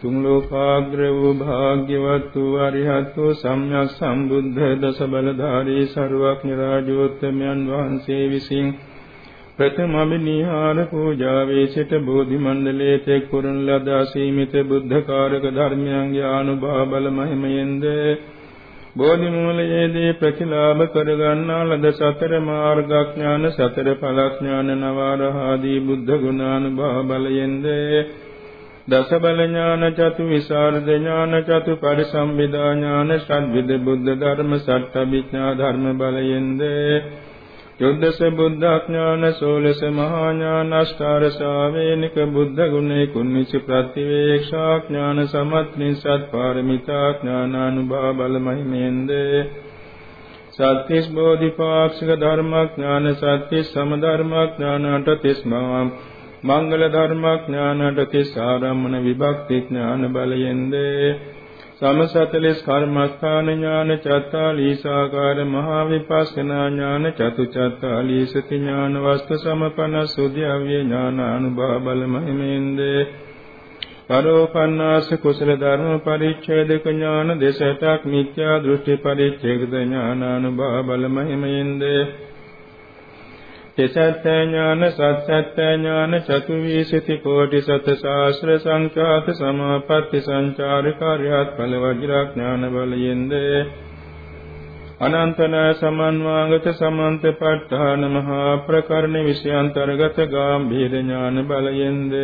තුන් ලෝකාග්‍ර වූ භාග්‍යවත් වූ අරිහත් වූ සම්්‍යක් සම්බුද්ධ දස බලධාරී සර්වඥ රාජෝත්තමයන් වහන්සේ විසින් ප්‍රථම අභිනිහාර පූජාවේ සිට බෝධි මණ්ඩලයේ තෙක් පුරන ලද අසීමිත බුද්ධ කාරක ධර්මයන්ගේ ආනුභාව බල මහිමයෙන්ද බෝධි මූලයේදී ප්‍රතිලාභ කරගන්නා ලද සතර මාර්ගඥාන සතර ඵලඥාන නවාරහාදී බුද්ධ ගුණානුභාව බලයෙන්ද දස බල ඥාන චතු විසරද ඥාන චතු පරිසම්විදා ඥාන ෂඩ්විද බුද්ධ ධර්ම සත්‍යවිඥා ධර්ම බලයෙන්ද යොද්දස බුද්ධඥාන සෝලස මහා ඥාන අෂ්ටාර ශාවේනික බුද්ධ ගුණේ කුණිච ප්‍රතිවේක්ෂා ඥාන සමත්නිසත් පාරමිතා ඥානානුභව බල මහිමෙන්ද සත්‍තිස් බෝධිපාක්ෂික ධර්මඥාන සත්‍තිස් සමධර්මඥාන අටතිස් මහා මංගල ධර්මඥාන අටතිස් ආරම්මන විභක්ති ඥාන බලයෙන්ද. සමසතලස් කර්මස්ථාන ඥාන චත්තාලීසාකාර මහා විපස්සනා ඥාන චතුචත්තාලීසති ඥාන වස්තු සමපන සුද්ධියව්‍ය ඥාන අනුභව බල මහිමෙන්ද පරෝපන්නාස කුසල ධර්ම පරිච්ඡේදක ඥාන දෙසටක් මිත්‍යා දෘෂ්ටි පරිච්ඡේද ඥාන අනුභව බල මහිමෙන්ද තෙසත්ත්‍ය ඥාන සත්‍යත්‍ය ඥාන චතුවිසිති කෝටි සත සාස්ත්‍ර සංඛ්‍යාත සමාපatti සංචාරිකාර්යත් ඵල වජ්‍රඥාන බලයෙන්ද. අනන්තන සමන්වාගත සමන්තපට්ඨාන මහා ප්‍රකරණ විෂයන්තර්ගත ගාම්භීර ඥාන බලයෙන්ද.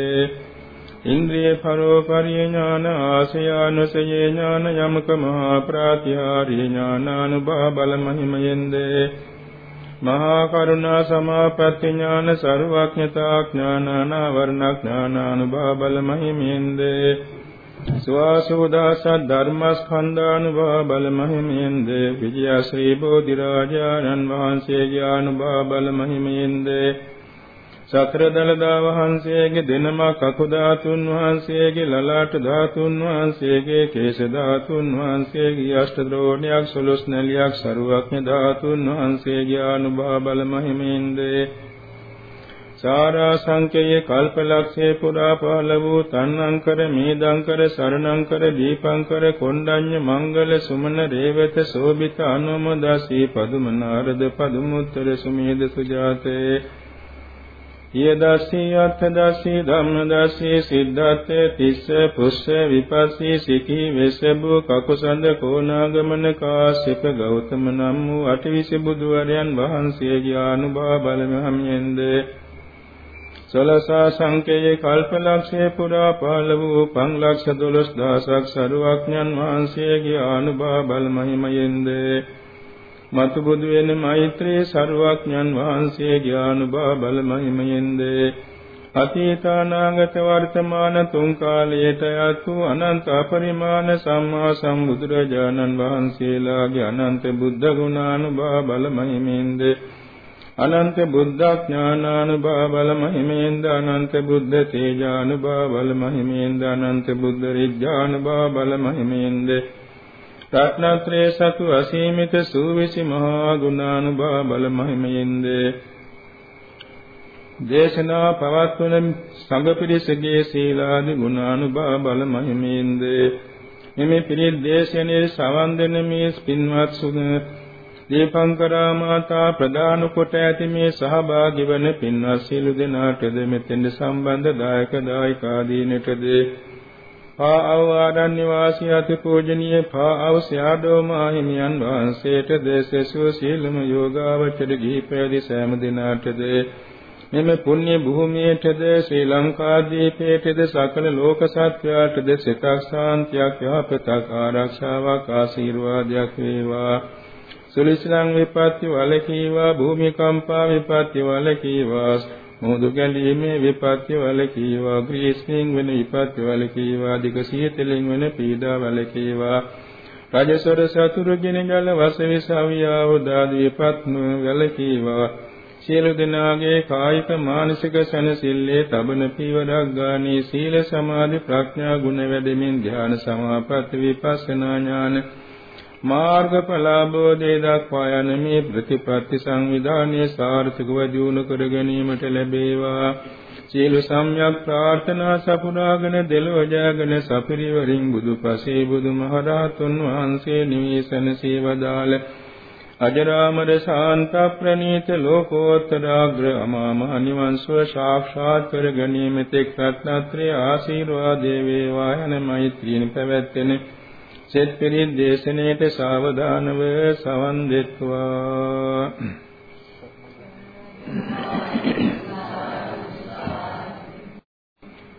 ඉන්ද්‍රිය පරෝපරිය ඥාන ආසයානුසයේ ඥාන යමක මහා ප්‍රාතිහාර්ය ඥානානුභව බල මහිමයෙන්ද. මහා කරුණා සමාපatti ඥාන සර්වඥතා ඥාන අනාවරණ ඥාන අනුභව බල මහිමෙන්ද. සුවාසෝදාස ධර්මස්කන්ධානුභව බල මහිමෙන්ද. විජය ශ්‍රී බෝධි රාජානන් වහන්සේගේ අනුභව බල මහිමෙන්ද. සතර දලදා වහන්සේගේ දෙනමක් අකු ධාතුන් වහන්සේගේ ලලාට ධාතුන් වහන්සේගේ කේශ ධාතුන් වහන්සේගේ අෂ්ට ද්‍රෝණයක් සොළොස් නැලියක් සරුවක්ඥ ධාතුන් වහන්සේගේ අනුභව බල මහිමින්ද සාරා සංකේය කල්පලක්ෂේ පුරා පහළ වූ තන්නංකර මේදංකර සරණංකර දීපංකර කොණ්ඩඤ්ඤ මංගල සුමන රේවත සෝභිත අනුමදාසී පදුම නාරද පදුමුත්තර සුමේද සුජාතේ යදස්සී අත්ථදස්සී ධම්මදස්සී සිද්ධාත්තේ තිස්ස පුස්ස විපස්සී සිකී වෙසබු කකුසඳ කෝනාගමන කාශ්‍යප ගෞතම නම් වූ අටවිසි බුදුවරයන් වහන්සේගේ අනුභව බලමහමියෙන්ද සලසා සංකේය කල්පලක්ෂේ පුරා පහළ වූ පංලක්ෂ දොළොස් දහසක් සරුවක්ඥන් වහන්සේගේ අනුභව බලමහිමයෙන්ද මතු බුදු වෙන මෛත්‍රී සරුවක්ඥන් වහන්සේ ඥානුභව බල මහිමයෙන්ද අතීතානාගත වර්තමාන තුන් කාලයට යතු අනන්ත අපරිමාණ සම්මා සම්බුදුරජාණන් වහන්සේලාගේ අනන්ත බුද්ධ ගුණානුභව බල මහිමෙන්ද අනන්ත බුද්ධ ඥානානුභව බල මහිමෙන්ද අනන්ත බුද්ධ තේජානුභව බල මහිමෙන්ද අනන්ත බුද්ධ රිජ්ජානුභව බල මහිමෙන්ද රත්නත්‍රයේ සතු අසීමිත සූවිසි මහා ගුණානුභව බල මහිමයෙන්ද? දේශනා පවත්වන සංඝ පිරිසගේ සීලාදි ගුණානුභව බල මහිමයෙන්ද? මෙමෙ පිරිත් දේශනේ සවන් දෙන මේ පින්වත් සුන දීපංකරා මාතා ප්‍රදාන කොට ඇති මේ සහභාගී වන පින්වත් සියලු දෙනාටද මෙතෙන්ද සම්බන්ධ දායක දායිකාදීනටද? පා ආව ආරණ්‍ය වාසී අති පූජනීය පා ආව සයාදෝ මාහිමියන් වහන්සේට දේශසෝ සීලම යෝගාවචර ගිහිපැදි සෑම දිනාටද මෙම පුණ්‍ය භූමියටද ශ්‍රී ලංකාදීපයටද සකල ලෝක සත්‍යයටද සිතක් ශාන්තියක් යහපතක් ආරක්ෂාවක් ආශිර්වාදයක් වේවා. සුලිස්ලං විපත්ති වලකීවා භූමිකම්පා විපත්ති වලකීවා මුහුදු ගැලීමේ විපත්‍ය වලකීවා ග්‍රීස්මින් වෙන විපත්‍ය වලකීවා දිග සීතලෙන් වෙන පීඩා වලකීවා. රජසොර සතුරුගෙන ජල වසවිසාවියාව දාදි විපත්ම වලකීවා. සියලු දෙනාගේ කායික මානසික සැනසෙල්ලේ තබන පීවරක් ගානේ සීල සමාධි ප්‍රඥා ගුණ වැඩෙමින් ධ්‍යාන සමාපatti විපස්සනා ඥාන මාර්ගඵල අවබෝධය දක්වා යන මේ ප්‍රතිපත්ති සංවිධානයේ සාර්ථකව දියුණු කර ගැනීමට ලැබේවා. සියලු සම්‍යක් ප්‍රාර්ථනා සපුරාගෙන දෙලොව ජයගෙන සපිරිවරින් බුදුපසේ බුදුමහරහතුන් වහන්සේ නිවේසන සේවදාල. අජරාමර ශාන්ත ප්‍රණීත ලෝකෝත්තරාග්‍ර අමා මහ නිවන් සුව සාක්ෂාත් කර ගැනීම තෙක් රත්නත්‍රි ආශිර්වාදේ වේවා යන මෛත්‍රියෙන් පැවැත්වෙන සෙත් පිරිත් දේශනයේට සාවධානව සවන් දෙත්වා.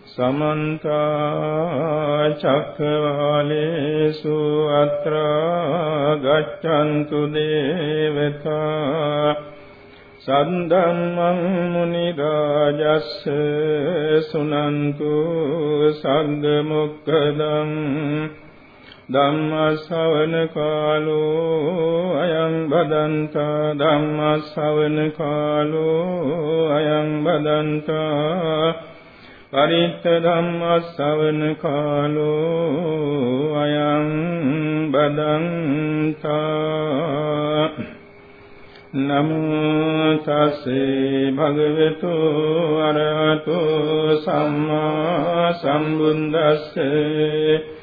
සමන්ත චක්කවාලේසු අත්‍රා ගච්ඡන්තු දේවතා. සන්ධම්මං මුනි රාජස්ස සුනන්තු සග්ග මොක්ඛදං ධම්ම ශ්‍රවණ කාලෝ අයං බදන්තා ධම්ම ශ්‍රවණ කාලෝ අයං බදන්තා පරිත්ත ධම්මස්සවන කාලෝ අයං බදන්තා නමෝ තස්සේ භගවතු අරහතෝ සම්මා සම්බුද්දස්සේ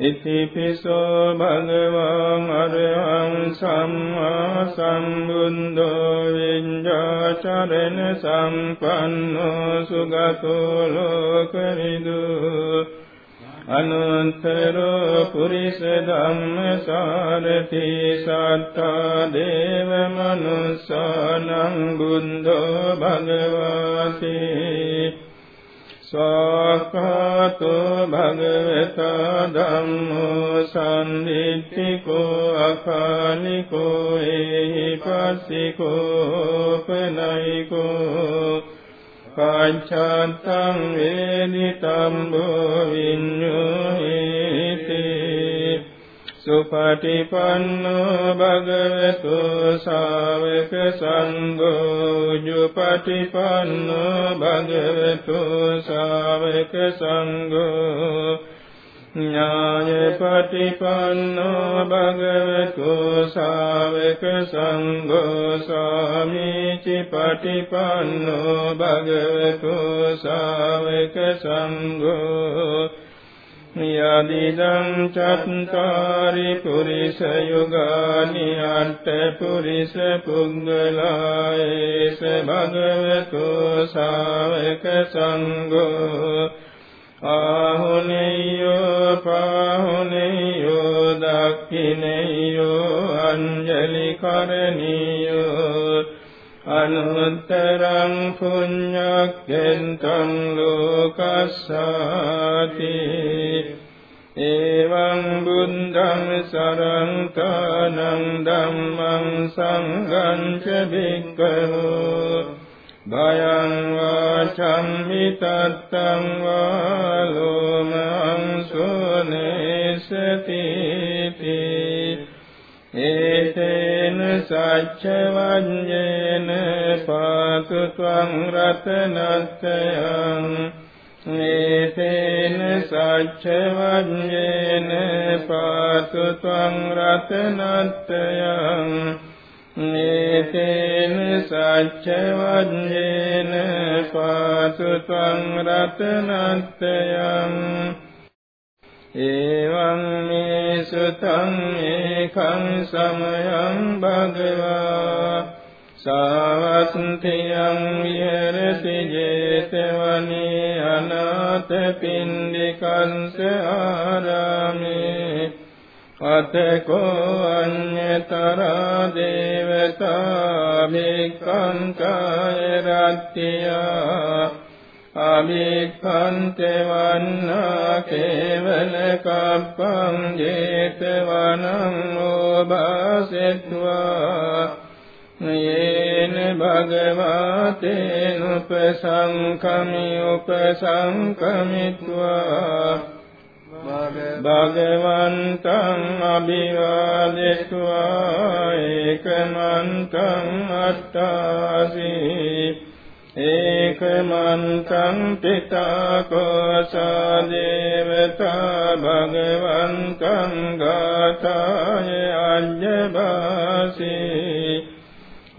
ඉතිපිසෝ භගවං අරහං සම්මා සම්බුද්ධෝ විඤ්ඤාචරණ සම්පන්නෝ සුගතෝ ලෝකවිදු අනුත්තරෝ පුරිස ධම්මසාරති සත්තා දේව මනුස්සානං බුද්ධෝ භගවාති ස්වාක්ඛාතෝ භගවතා ධම්මෝ සම්දිත්තිකෝ අකාලිකෝ ඒහි පස්සිකෝ පනයිකෝ පච්ඡත්තං වේදිතම් භෝ විඤ්ඤෝහිති සුපටිපන්නෝ භගවතු ශාවක සංඝෝ ජුපටිපන්නෝ භගවතු ශාවක සංඝෝ ඥායපටිපන්නෝ භගවතු ශාවක සංඝෝ සාමීචි පටිපන්නෝ භගවතු ශාවක සංඝෝ යදිදං චත්තාරි පුරිස යුගානි අට්ඨ පුරිස පුංගලායේස භගවතු ශාවක සංඝෝ ආහුනේයෝ පාහුනේයෝ දක්ඛිනේයෝ අංජලි කරණීයෝ අනුත්තරං පුඤ්ඤක්ඛෙන්තං ලෝකස්සාති එවං බුද්ධං සරංකානං ධම්මං සංඝං ච භික්ඛවෝ භයං වාචම් විතත්තං වාලෝමං සෝනේසති ඒතේන සච්ච වඤ්ඤේන පාතු ත්වං රතනස්සයං ඒතේන සච්ච වඤ්ඤේන පාතු ත්වං රතනස්සයං නේතේන සච්ච වඤ්ඤේන පාතු ත්වං රතනත්තයං එවං මේ සුතං ඒකං සමයං භගවා සාවත්තියං විහෙරති 제තවනේ අනාථ පින්ඩිකංස ආරාමේ අතකෝ අඤ්ඤතරා දේවතා භික්ඛන්තය රත්ත්‍යා අභික්ඛන්තේ වන්නා කේවල කප්පං ජේතවනං ඕභාසෙත්වා යේන භගවතේන උපසංකමි උපසංකමිත්වා භගවන්තං අභිවාදෙත්වා ඒකමන්තං අට්ඨාසී ඒකමන්තං පිතා කෝසා දේවතා භගවන්තං ගාතාය අඤ්ඤවාසී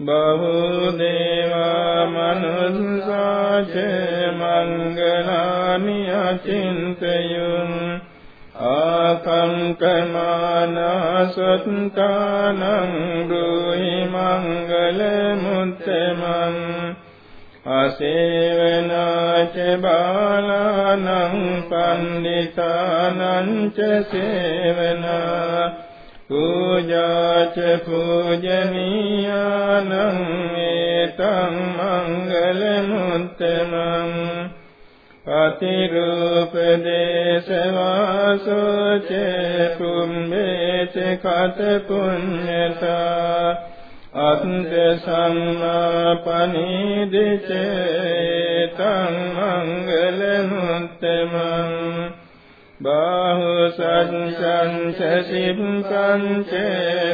බහුදේවා මනුස්සාච මංගලානි අචින්තයුන්. ආකංකමානසත්තානං දුහි මංගල මුත්තමං. අසේවනාච බාලානං පණ්ඩිතානං ච සේවනා පූජාච පූජනීයානං ඒතං මංගල මුත්තමං අතිරූප දේශවාසෝ ච කුම්භේච කත පුඤ්ඤතා අත්ථ සම්මාපනීදිච තං මංගල මුත්තමං බාහු සච්ඡං චසිප්පං ච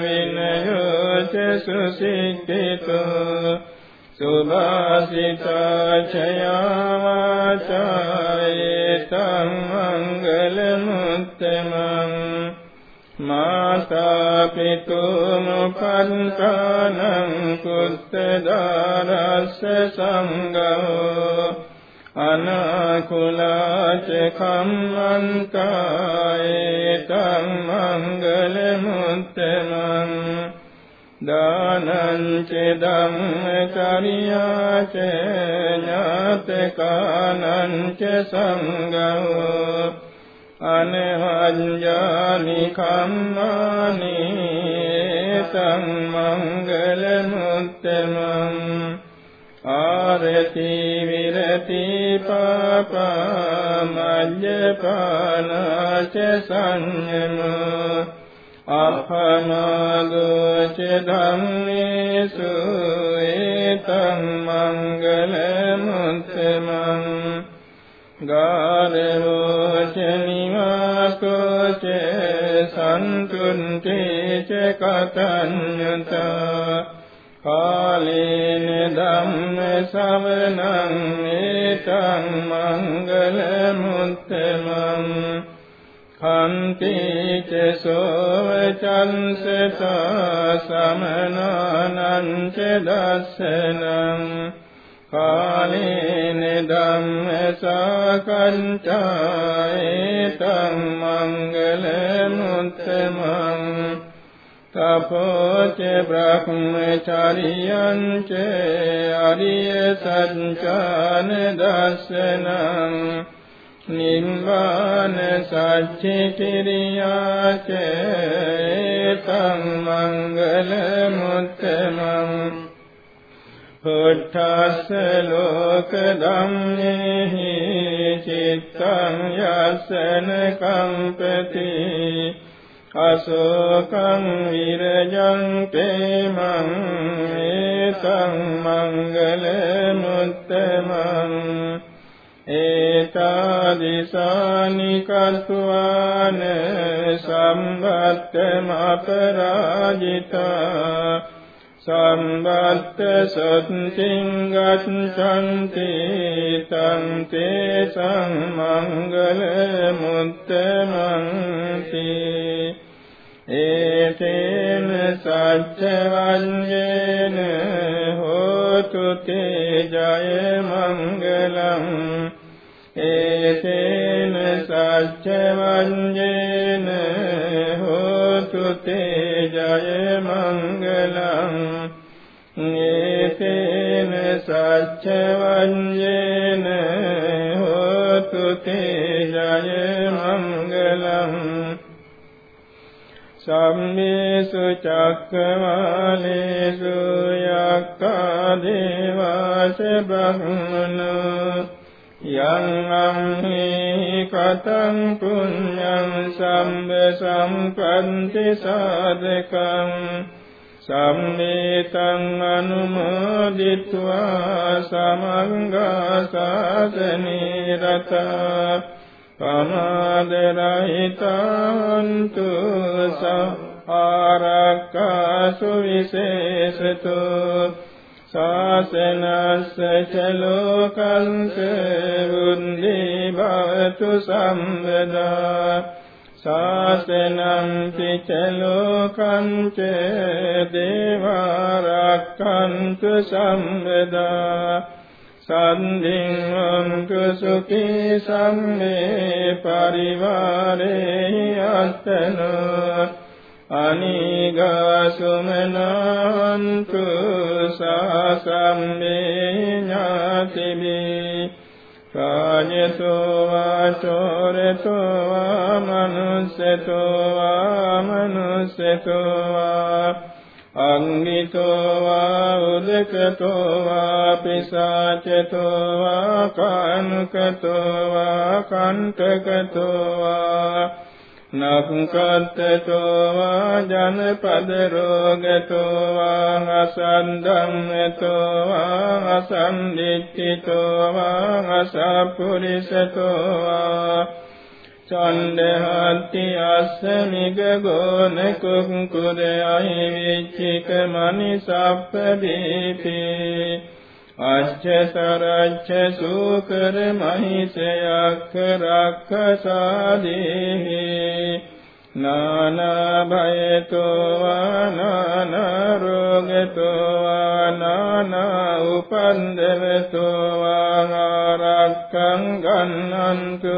විනයෝ ච සුසික්ඛිතෝ සුභාසිතා චයාවාචායේතං මංගල මුත්තමං මාතා පිතුමුපන්තානං කුත්තදාරස්ස සංගෝ අනාකුලාච කම්මන්තායේතං මංගල මුත්තමං දානං ච ධම්මචර්යා ච ඥාතකානං ච සංඝෝ අනවඤ්ඤානි කම්මානි තං මංගල මුත්තමං ආරති විරති පාපා මජ්ජපානාච සංයමෝ අපනාගෝච ධම්මේසු ඒතං මංගල මුත්තමං ගාරවෝච නිවාසෝච සන්තුන්තේච කතඤ්ඤතා කාලේන ධම්ම ශ්‍රවණං ඒතං මංගල මුත්තමං කන්තිච සෝවචන්සතා සමනානං ච දස්සනං කාලේන ධම්ම සාකච්ඡායේතං මංගල මුත්තමං තපෝච බ්‍රහ්මචාරියං ච අරිය සත්‍යාන දස්සනං නිම්බාන සච්චි කිරියාච තං මංගල මුත්තමං පුට්ඨස්ස ලෝක ධම්මේහි චිත්තං යස්සන කම්පති අශෝකං විරජං තේමං ඒතං මංගල මුත්තමං ඒතාදිසානි කତ୍වාන සම්බත්තමපරාජිතා සම්බත්ත සත්තිං ගච්ඡන්ති තං තේ සම්මංගල මුත්තමන්ති ඒතේන සච්ච වඤ්ඤේන හෝතු තේ ජය මංගලං ඒතේන සච්ච වඤ්ඤේන හෝතු තේ ජය මංගලං ඒතේන සච්ච වඤ්ඤේන හෝතු තේ ජය මංගලං සම්මේසු චක්කමාලේසු යක්ඛා දේවාස බ්‍රහ්මනෝ යං අම්හි කතං පුඤ්ඤං සම්බ සම්පන්ති සාදකං සම්මේතං අනුමෝදිत्वा සමංගා සාසනේ රතා පමාදරහිතන්තු සාරක්කාසු විශේෂතෝ ශාසනස්ස චලෝකංස බුද්ධි භවතු සම්බදා ශාසනං පිචලෝකං ච දේවාරක්ඛන්තු සම්බදා සම්දින් වන්තු සුඛී සම්මේ පරිවාරේ අත්තනෝ අනිගාසුමනන්තු සාසම්මේ ඥාතිබි කාඤ්‍යතෝ වාචෝරතෝ වා මනුස්සතෝ වා මනුස්සතෝ වා අංගිතෝ වා උදකතෝ වා පිසාචතෝ වා කානුකතෝ වා කණ්ඨකතෝ වා නක්කත්තතෝ වා ජනපද රෝගතෝ වා අසන්දම්මතෝ වා අසන්දිච්චිතෝ වා අසපුරිසතෝ වා චණ්ඩහත්ති අස්සමිග ගෝන කුක්කුද අහිවිච්චික මනිසප්ප දීපේ අච්ච සරච්ච සූකර මහිසයක් රක්ඛසාදීහි නානා භයතෝ නානා රෝගතෝ නානා උපන්දවතෝ ආරක්ඛං ගන්නන්තු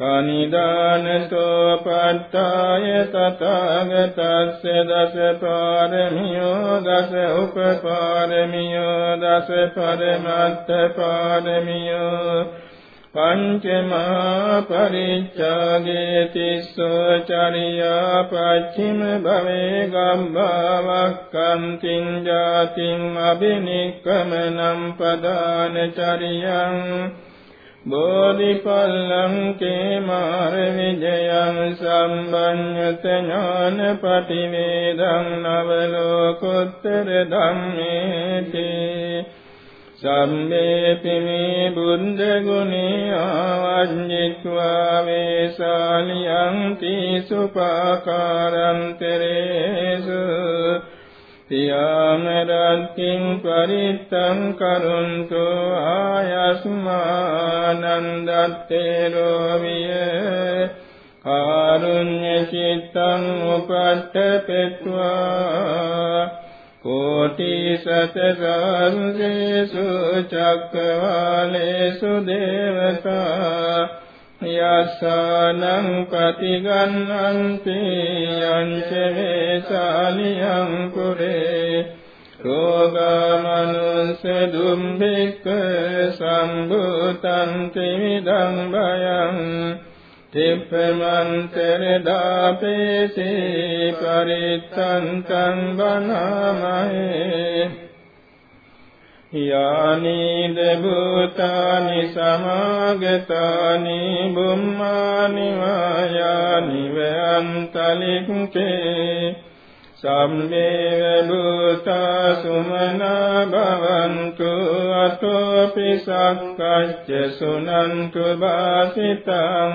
කනිදානතෝ පට්ඨාය තථාගතස්ස දස පාරමියෝ දස උපපාරමියෝ දස පරමත්ත පාරමියෝ පංචමා පරිච්ඡාගේ තිස්සෝ චරියා පච්චිම භවේ ගම්භාවක්ඛන්තිං ජාතිං අබිනික්කමනම් පදාන චරියං බෝධිපල්ලං කේමාර විජයං සම්බඤ්ඤත ඥානපටිවේදං නවලෝකුත්තර ධම්මේති. සම්මේපි මේ බුද්ධ ගුණේ ආවඤ්ඤිත්වා වේසාලියං තීසුපාකාරං තෙරේසු තියාමරත්කින් පරිත්තං කරුන්තු ආයස්මානන්දත්තේ රෝමිය කාරුණ්‍ය චිත්තං උපට්ඨපෙත්වා කෝටි සතසංසේසු චක්කවාලේසු දේවතා. යස්සනං පතිගන්නන්ති යංච වේසාලියං පුරේ රෝගමනුස්ස දුම්බික්ක සම්භූතං තිමිදං භයං තිප්පමන්තර දාපේසී පරිත්තන්තං බනමහේ යානීද භූතානි සමාගතානි බුම්මානි වායානි වයන්තලික්කේ සම්මේව භූතා සුමනා භවන්තු අතෝපි සක්කච්ච සුනන්තු වාසිතං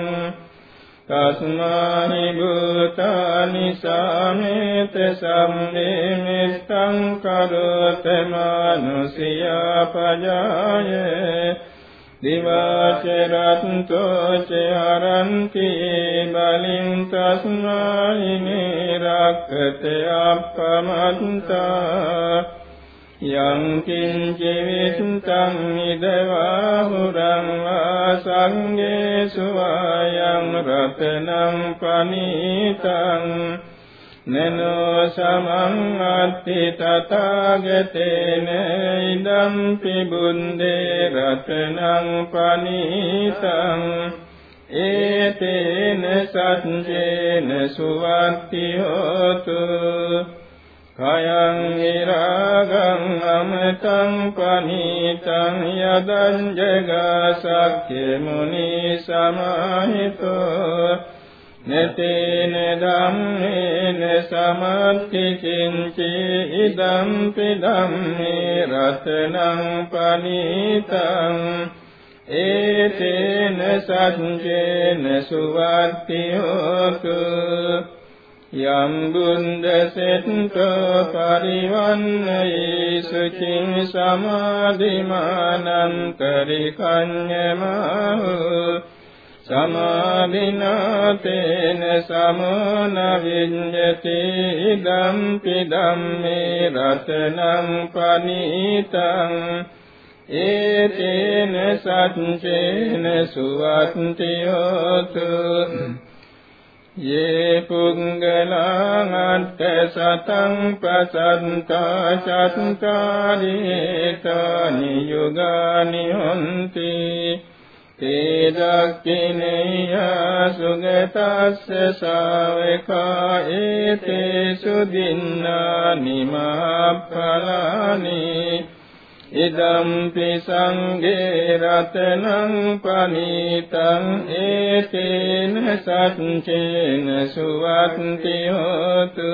තස්මාහි භූතානි සාමේත සම්මේ මිත්තං කරොත මානුසියා පජාය දිවාචරත්තෝ ච හරන්ති බලින් තස්මාහි නිරක්කත අප්පමන්තා යං කිංච විසුතං ඉදවාහුරං වාසංගේසු ආයං රතනං පනීතං නනෝ සමං අත්ති තථාගතේන ඉදම් පිබුන්දේ රතනං පනීතං ඒතේන සත්ජේන සුවත්ති හෝතු කයං විරාගං අමතං පනීතං යදං ජගසක්ඛේ මුනි සමාහිතෝ නතේන ධම්මේන සමත්ති කිංචි ඉදම් පිදම්මේ රතනං පනිතං ඒතේන සච්චේන සුවත්ති හෝතු යම් බුන්දසෙත්තෝ පරිවන්නයි සුචින් සමාධිමානන්තරිකඤ්ඤමහෝ සමාධිනාතේන සමන විඤ්ඤති ඉදම් පිදම්මේ රතනං පනිතං ඒතේන සච්චේන සුවත්තියෝතු යේ පුංගලං අත්ථ සතං පසන්තා චත්තාරීතානි යුගානි හොන්ති තේ දක්ඛිනේය සුගතස්ස ශාවකා ඒතේ සුදින්නා නිමාප්පලානි ඉදම්පි සංඝේ රතනං පනීතං ඒතේන සච්චේන සුවත්ති හෝතු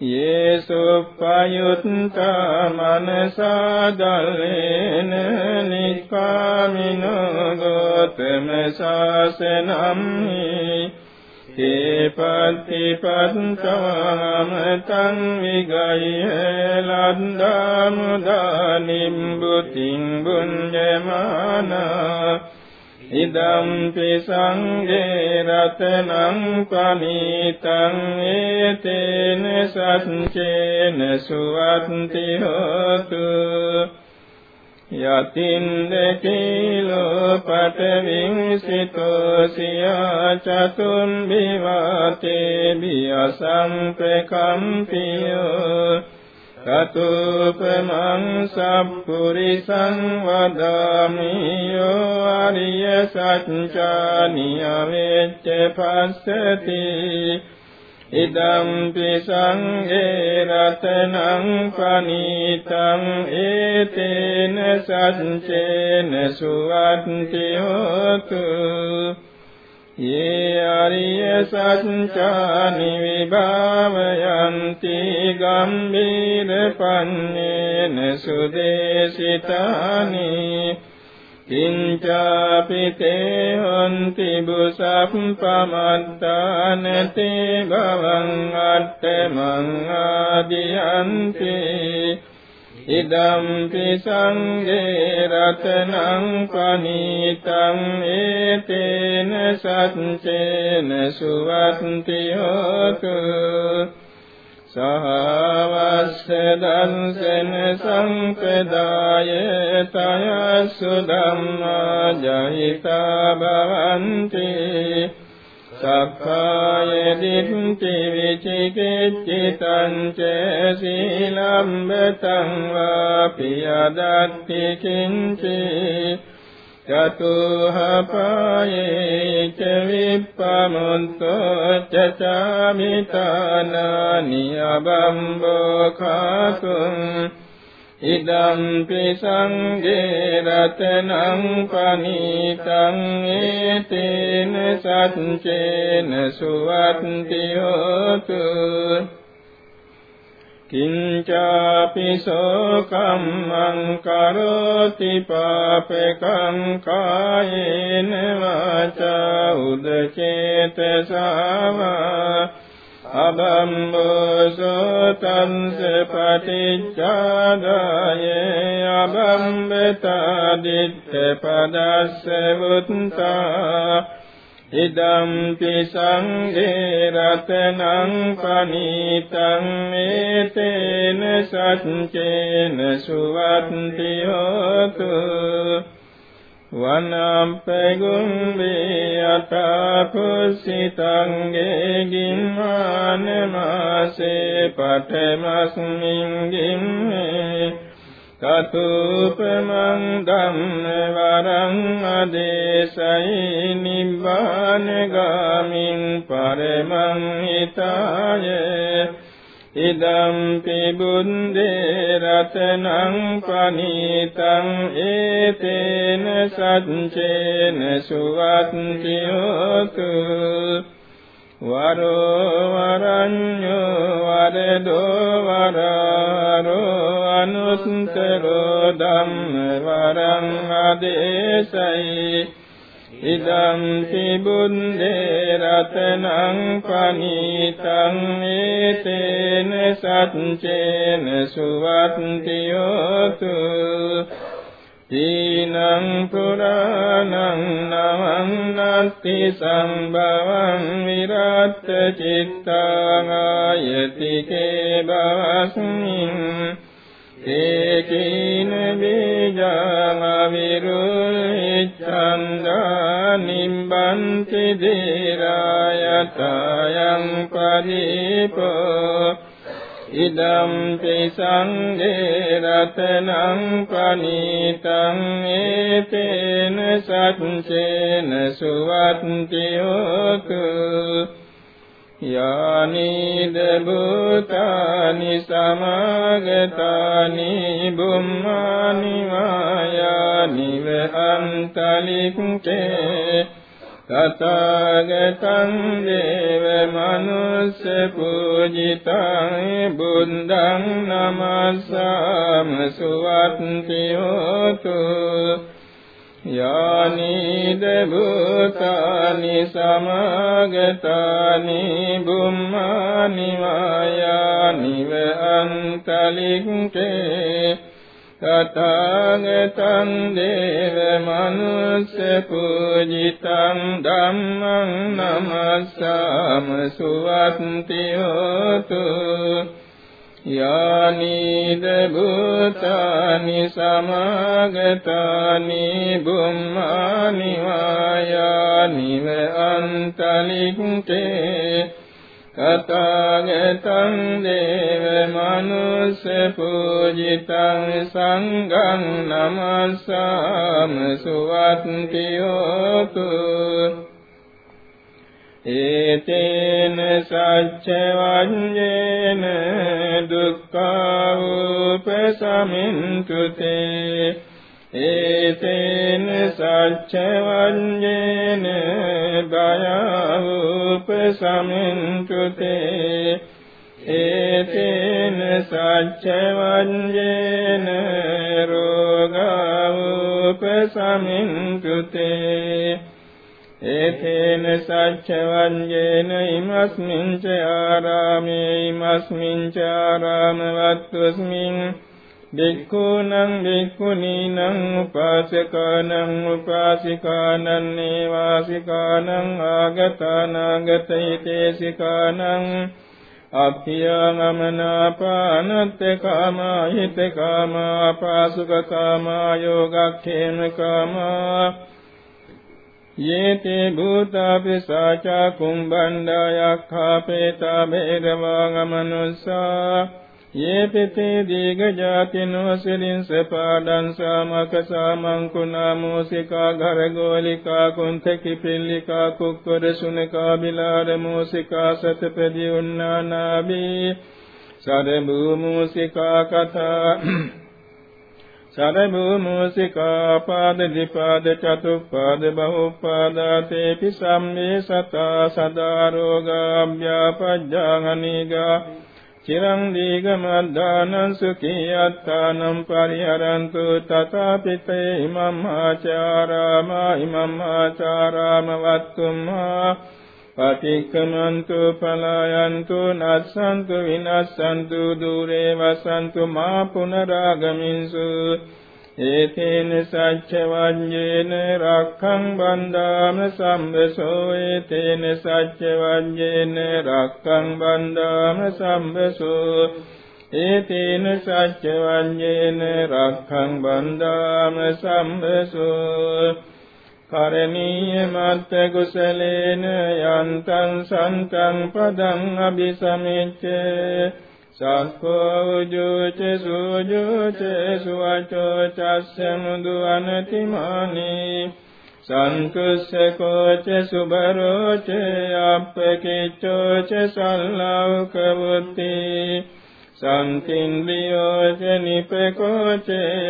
යේසුප්පයුත්තා මනසා දල්ලේන නික්කාමිනෝ ගෝතම ශාසනම්හි තේපත්තිපත්තමතං විගය ලද්දා මුදා නිම්බුතින් බුඤ්ජමානා ඉදම්පි සංඝේ රතනං පනිතං ඒතේන සච්චේන සුවත්ති හෝතු යතින්ද කීලෝ පඨවින් සිතෝ සියා චතුම් විවාතේ බියසං ප්‍රකම්පියෝ කතුපමං සම්පුරිසං වදාමි යෝ අරිය සත්‍යානිය වෙච්ච පස්සති ඉදම්පි සංඝේ රතනං පනිතං ඒතේන සච්චේන සුවත්ති හෝතු යේ අරිය සත්‍යානි විභාවයන්ති ගම්බීර පන්නේන සුදේශිතානි කිංචාපිතේ හොන්ති බුසප්පමත්තානතේ භවං අට්ඨමං ආදියන්ති ඉදම්පි සංඝේ රතනං පනිතං ඒතේන සච්චේන සුවත්ති හෝතු සහවස්ස දන්සන සංපදාය තයසු ධම්මා ජහිතා භවಂತಿ සක්කාය දිට්ඨි විචිකිච්ඡිතං ච සීලම්බතං වාපි අදත්ති කිංචි චතුහපායේ ච විප්පමුත්තෝ ච චාමිතානානි අබම්බෝ ખાතුං ඉදම්පි සංඝේ රතනං පනිතං ඒතේන සච්චේන සුවත්ති හෝතු කිංචාපි සෝකම්මං කරෝති පාපකං කායේන වාචා උදචේතසාවා අබම්බෝසෝ තංස පටිච්චාදාය අබම්බතා දිට්ඨ පදස්ස වුත්තා ඉදම්පි සංඝේ රතනං පනිතං මේතේන සච්චේන සුවත්ති හෝතු වනම්පෙගුම් වේ අතපුසිතං ගේ ගිම්මාන මාසේ පඨමස්මින් ගිම්මේ කතුපමං ධම්ම වරං අදේශයි නිබ්බාන ගාමින් පරමං හිතාය. ඉදම්පි බුද්දේ රතනං පනීතං ඒතේන සච්චේන සුවත්ති හෝතු වරෝ වරඤ්ඤෝ වරදෝ වරාරෝ අනුත්තරෝ ධම්ම වරං ආදේශයි. ඉදම් පිබුද්දේ රතනං පනීතං ඒතේන සච්චේන සුවත්ති යෝතු තීනං පුරාණං නවන්නත්ති සම්භවං විරත් චිත්තාං ආයතිකේ බවස්මින්. ඒකීන බීජං අවිරුච්ඡන්දා නිම්බන්ති දීරායතයන් පරිපෝ ඉදම් පිසංගේ රතනං පනීතං ඒතේන සච්චේන සුවත්ති යෝතු යානිද භූතානි සමාගතානි බුම්මානි වායානිව අන්තලික්කේ තථාගතං දේව මනුස්ස පූජිතං බුද්ධං නමස්සාම සුවත්ති හෝතු යානිද භූතානි සමාගතානි බුම්මානි වායානිව අන්තලික්කේ තථාගතං දේව මනුස්ස පූජිතං ධම්මං නමස්සාම සුවත්ති හෝතු යානිද භූතානි සමාගතානි බුම්මානි වායානිව අන්තලික්කේ කතාගතං දේව මනුස්ස පූජිතං සංඝං නමස්සාම සුවත්ති යෝතු ඒතේන සච්ච වඤ්ඤේන දුක්ඛෝපසමින්තුතේ ඒතේන සච්ච වඤ්ඤේන භයෝපසමින්තුතේ ඒතේන සච්ච වඤ්ඤේන රෝගෝපසමින්තුතේ ඒතේන සච්චවඤ්ඤේන ඉමස්මින් ච ආරාමේ ඉමස්මින් ච ආරාමවත්තුස්මින් බික්ඛූනං බික්ඛුනීනං උපාසකානං උපාසිකානං නේවාසිකානං ආගතානාගතයිතේසිකානං අභ්‍යාගමනාපානත්ත කාමා හිත කාමා යේතේ භූතාපි සාචා කුම්බණ්ඩායක්ඛාපේතා බේරවාගමනුස්සා යේපිතේ දීග ජාතිනෝ සිරින් සපාදං සාමක සාමංකුණා මෝසිකා ගරගෝලිකා කුන්තකි පිල්ලිකා කුක්කර සුනකා බිලාර මෝසිකා සතපදී උන්නානාබී සරබූ මෝසිකා කතා සරභූ මූසිකා පාද දිපාද චතුප්පාද බහුපාදාතේපි සම්මේ සතා සදා රෝගාභ්‍යාපජ්ජාගනිගා චිරං දීගමද්දානං සුඛී අත්තානම් පරිහරන්තු තථාපිතේ ඉමම් ආචාරාමා ඉමම් ආචාරාම වත්තුම්මා පටික්කමන්තු පලායන්තු නස්සන්තු විනස්සන්තු දුරේ වසන්තු මා පුනරාගමින්සු ඒතේන සච්ච වඤ්ඤේන රක්ඛං බන්දාම සම්බසෝ ඒතේන සච්ච වඤ්ඤේන රක්ඛං බන්දාම සම්බසෝ ඒතේන සච්ච වඤ්ඤේන රක්ඛං බන්දාම සම්බසෝ කරණීය මත්ත කුසලේන යන්තං සන්තං පදං අபிසමෙච්ච සක්කෝ උජෝච සූජෝච සුවචෝ චස්ස මුදු අනතිමානී සන්තුස්සකෝච සුබරෝච අප්පකිච්ඡෝච සල්ලෞකවුති සම්තින්ද්‍රියෝච නිපකෝච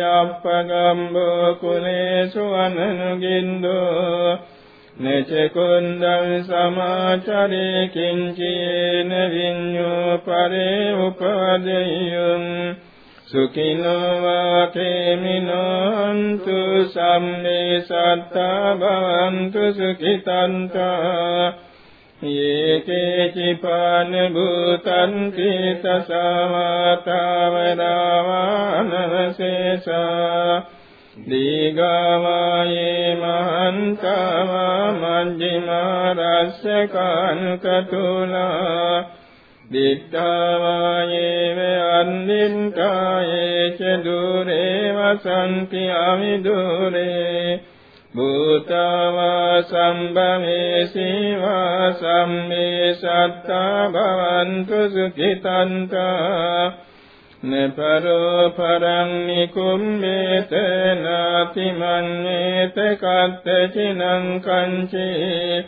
අප්පගම්බෝ කුලේසු අනනුගින්දෝ. නචකුන්දං සමාචරේ කිංචේන විඤ්ඤෝ පරේ උපදෙය්‍යං සුඛිනෝ වාකේමිනෝන්තු සම්මේ සත්තා භවන්තු සුඛිතන්තා. යේකේචිපාන භූතං තීතසවාතාවදාවානවසේසා දීගාවායේ මහන්තවා මජ්ජිමා රස්සකානුකතුලා දිත්තාවායේව අන්දින්කායේ ච දුරේ වසන්ති අමිදුරේ භූතවා සම්භවේ සීවා සම්මේ සත්තා භවන්තු සුඛිතන්තා නපරෝ පරං නිකුම්මේත නාති මන්නේත කත්තචිනං කංචේ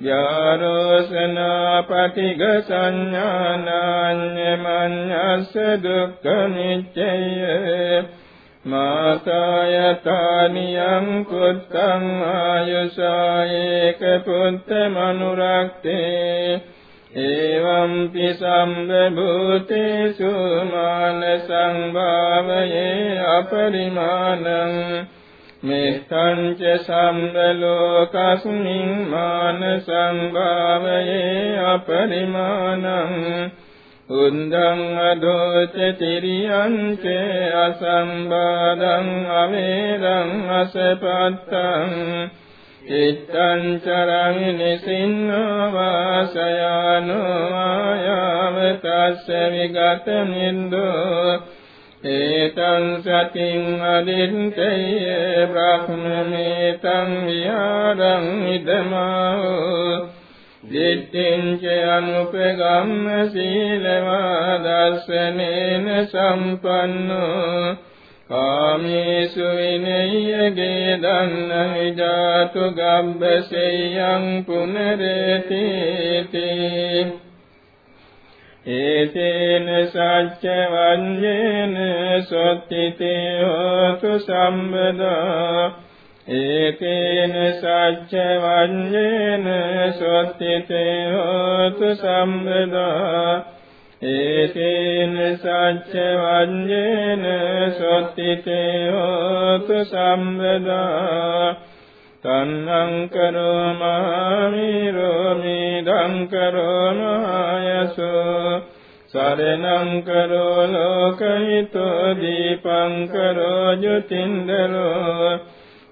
යාරෝසනා පටිග සංඥානාඤ්ඤ මඤ්ඤස්ස දුක්ඛ නිච්චය මාතායතානියං කුත්තං ආයුසායේක පුත්ත මනුරක්තේ එවං පිසම්බ භූතේසු මාන සංභාවයේ අපරිමාණං මෙත්තං ච සම්බලෝකස්මින් මාන සංභාවයේ අපරිමාණං උන්දං අදෝච තිරියං ච අසම්බාදං අවේදං අසපත්තං ඉත්තං චරං නිසින්නෝ වාසයානෝ ආයාව තස්ස විගත නින්දෝ ඒතං සතින් අදින්තේ බ්‍රහ්මමේතං විහාරං ඉදමාෝ දිට්ඨිං ච අනුපගම්ම සීලවා දස්සනේන සම්පන්නෝ. කාමේසු විනය්‍යගේ දන්න විජාතු ගබ්බසෙයං පුනරේති ඒතේන සච්ච වඤ්ඤේන සොත්තිතේ හෝතු සම්බදා. ඒතේන සච්ච වඤ්ඤේන සොත්තිතේ හෝතු සම්බදා ඒතේන සච්ච වඤ්ඤේන සොත්තිතේ හෝතු සම්බදා තන්නං කරෝ මාමිරෝ මිදං කරෝ මායසෝ සරණං කරෝ ලෝකහිතෝ දීපං කරෝ ජුතින්දරෝ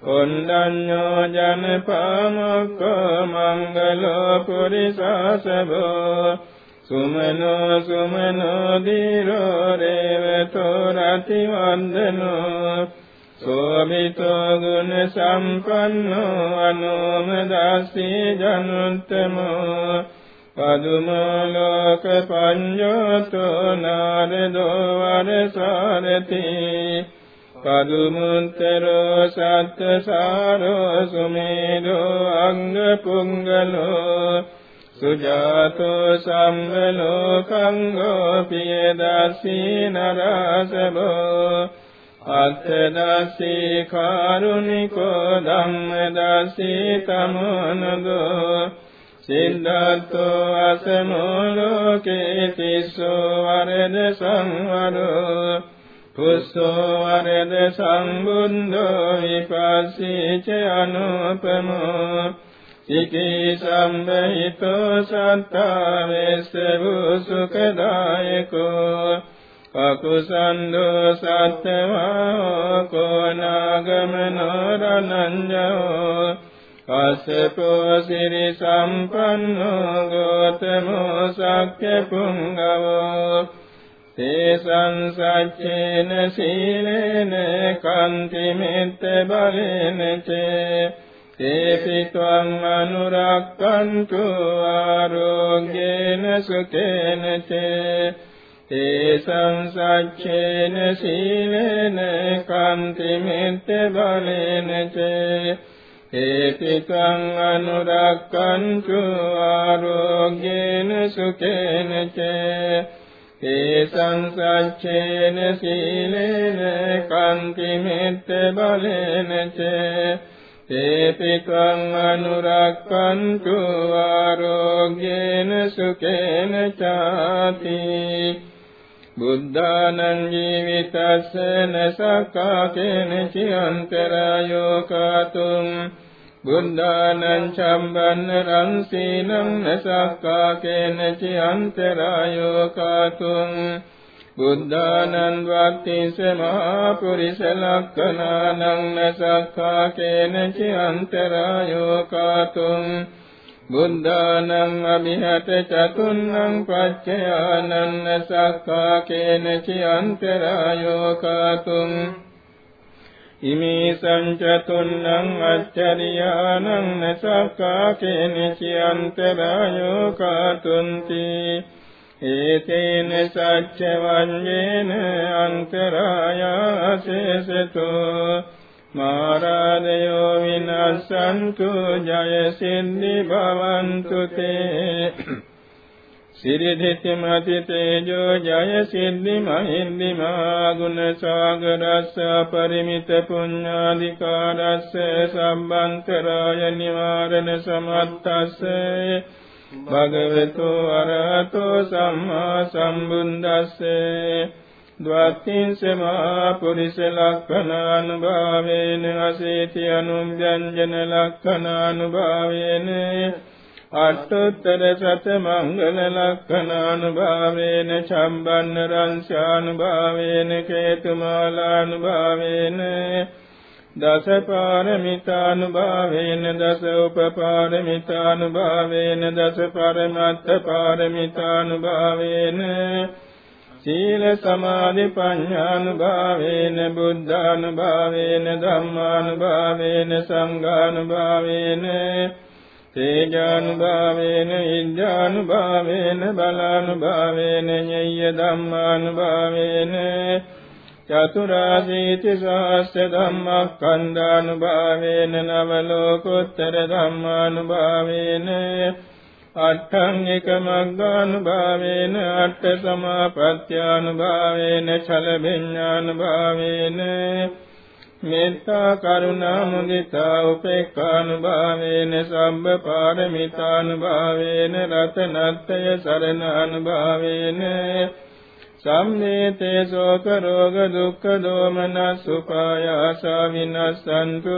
කොණ්ඩඤ්ඤෝ ජනපාමොක්ඛෝ මංගලෝ පුරිසාසබෝ සුමනෝ සුමනෝ දීරෝ රේවතෝ රතිවන්දනෝ සෝමිතෝ ගුණ සම්පන්නෝ අනුමදාසී ජනුත්තමෝ පදුමෝ ලෝක පඤ්ඤෝතෝ නාරදෝ වරසාරති පදුමුත්තරෝ සත්සාරෝ සුමේදෝ අංග පුංගලෝ සුජාතෝ සම්මලෝ කංගෝ පියදස්සී නරසබෝ අත්තදස්සී කාරුණිකෝ ධම්මදස්සී තමනදෝ සිද්ධාර්ථෝ අසමෝ ලෝකේ තිස්සෝ වරද සංවරෝ පුස්සෝ වරද සම්බුද්ධෝ විපස්සී ච අනුපමෝ සිකී සම්බහිතෝ සත්තා වෙස්ස සුඛදායකෝ අකුසන්දෝ සත්ත්වා කෝනාගමනෝ රණංජෝ කස්සපෝ සිරි සම්පන්නෝ ගෝතමෝ සක්්‍ය පුංගවෝ තේසං සච්චේන සීලේන කන්ති මෙත්ත බලේන චේ. තේපි ත්වං අනුරක්කන්තු ආරෝග්‍යේන සුඛේන චේ. තේසං සච්චේන සීලේන කන්ති මෙත්ත බලේන චේ. ඒතිකං අනුරක්කන්තු ආරෝග්‍යේන සුඛේන චේ. තේසං සච්චේන සීලේන කන්ති මෙත්ත බලේන චේ තේපිකං අනුරක්කන්තු ආරෝග්‍යේන සුඛේන චාති බුද්ධානං ජීවිතස්සන සක්කාකේන චියන්තරායෝ කාතුං බුද්ධානං චම්බන්න රංසීනං නසක්කාකේන චියන්තරායෝ කාතුං බුද්ධානං වත්තිස මහා පුරිස ලක්ඛනානං නසක්කාකේන චියන්තරායෝ කාතුං බුද්ධානං අභිහත චතුන්නං පච්චයානං සක්කා කේනචි අන්තරායෝ කාතුං ඉමේ සංචතුන්නං අච්චරියානං නසක්කා කේනචි අන්තරායෝ කාතුන්ති ඒතේන සච්ච වඤ්ඤේන අන්තරායාසේසතෝ. මාරාදයෝ විනස්සන්තු ජය සිද්ධි භවන්තු තේ. සිරිධිති මති තේජෝ ජය සිද්ධි මහින්දි මාගුණ සාගරස්ස පරිමිත පුඤ්ඤාධිකාරස්ස සම්බන්තරාය නිවාරණ සමත්තස්ස භගවතු අරහතෝ සම්මා සම්බුද්දස්සේ ද්වත්තිං සමා පුරිස ලක්ඛනානුභාවේන අසීති අනුභ්‍යංජන ලක්ඛනානුභාවේන අට්ඨතර සත මංගල ලක්ඛනානුභාවේන චම්බන්න රංශානුභාවේන කේතුමාලානුභාවේන දස පාරමිතානුභාවේන දස උපපාරමිතානුභාවේන දස පරමත්ත පාරමිතානුභාවේන සීල සමාධි ප්‍රඥානුභාවේන බුද්ධානුභාවේන ධම්මානුභාවේන සංඝානුභාවේන තේජානුභාවේන ඉද්ධානුභාවේන බලානුභාවේන ඤය්‍ය ධම්මානුභාවේන චතුරාසීති සහස්‍ර ධම්මස්කන්ධානුභාවේන නව ලෝකෝත්තර ධම්මානුභාවේන අට්ඨං එකමග්ගානුභාවේන අට්ඨ සමාපත්‍යානුභාවේන චලබිඤ්ඤානුභාවේන මෙත්තා කරුණා මුදිතා උපේක්ඛානුභාවේන සම්බ පාරමිතානුභාවේන රතනත්තය සරණානුභාවේන සම්මේතේ ශෝක රෝග දුක්ඛ දෝමනස් උපායාසා විනස්සන්තු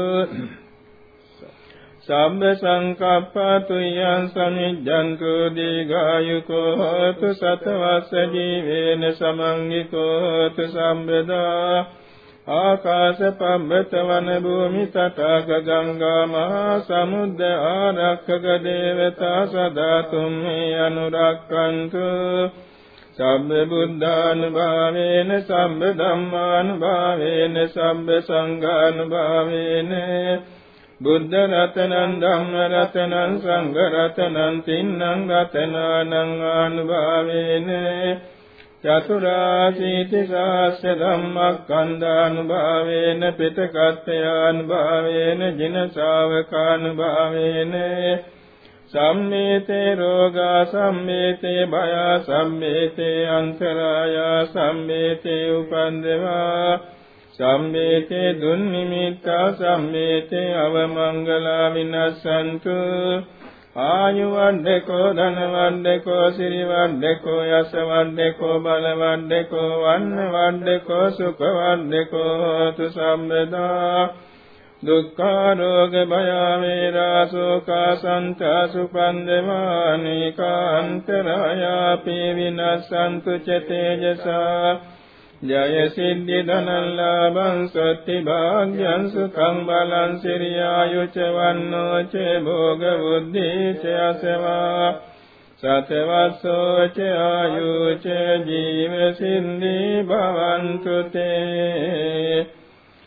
සම්බ සංකප්පතුයං සමිජ්ජන්තු දීඝායුකෝ හෝතු සතවස්ස ජීවේන සමංගිකෝ හෝතු සම්බදා ආකාශ පබ්බත වන භූමි තටාක ගංගා මහා සමුද්ද ආරක්ෂක දේවතා සදා තුම්හි අනුරක්කන්තු සම්බ බුද්ධානුභාවේන සම්බ ධම්මානුභාවේන සම්බ සංඝානුභාවේන බුද්ධ රතනං ධම්ම රතනං සංඝ රතනං තින්නං රතනානං ආනුභාවේන චතුරාසීති සාස්ස ධම්මස්කන්ධානුභාවේන පිටකත්ත්‍යානුභාවේන ජින ශාවකානුභාවේන සම්මේතේ රෝගා සම්මේතේ භය සම්මේතේ අන්තරායා සම්මේතේ උපන්දවා සම්මේතේ දුන්නිමිත්තා සම්මේතේ අවමංගලා විනස්සන්තු ආයු වණ්ඩකෝ ධන වණ්ඩකෝ සිරි වණ්ඩකෝ යස වණ්ඩකෝ බල වණ්ඩකෝ වන්න වණ්ඩකෝ සුඛ වණ්ඩකෝ හෝතු සම්බදා දුක්ඛාරෝග භය වේරා සෝකා සන්තා සුපන්දමානි කාන්තරායාපි විනස්සන්තු ච තේජසා. ජය සිද්ධි ධනං ලාභං සත්‍ති භාග්‍යං සුඛං බලං සිරියායුච වන්නෝ ච භෝග බුද්ධි ච අසවා සතවස්සෝ ච ආයුච ජීව සින්දි භවන්තු තේ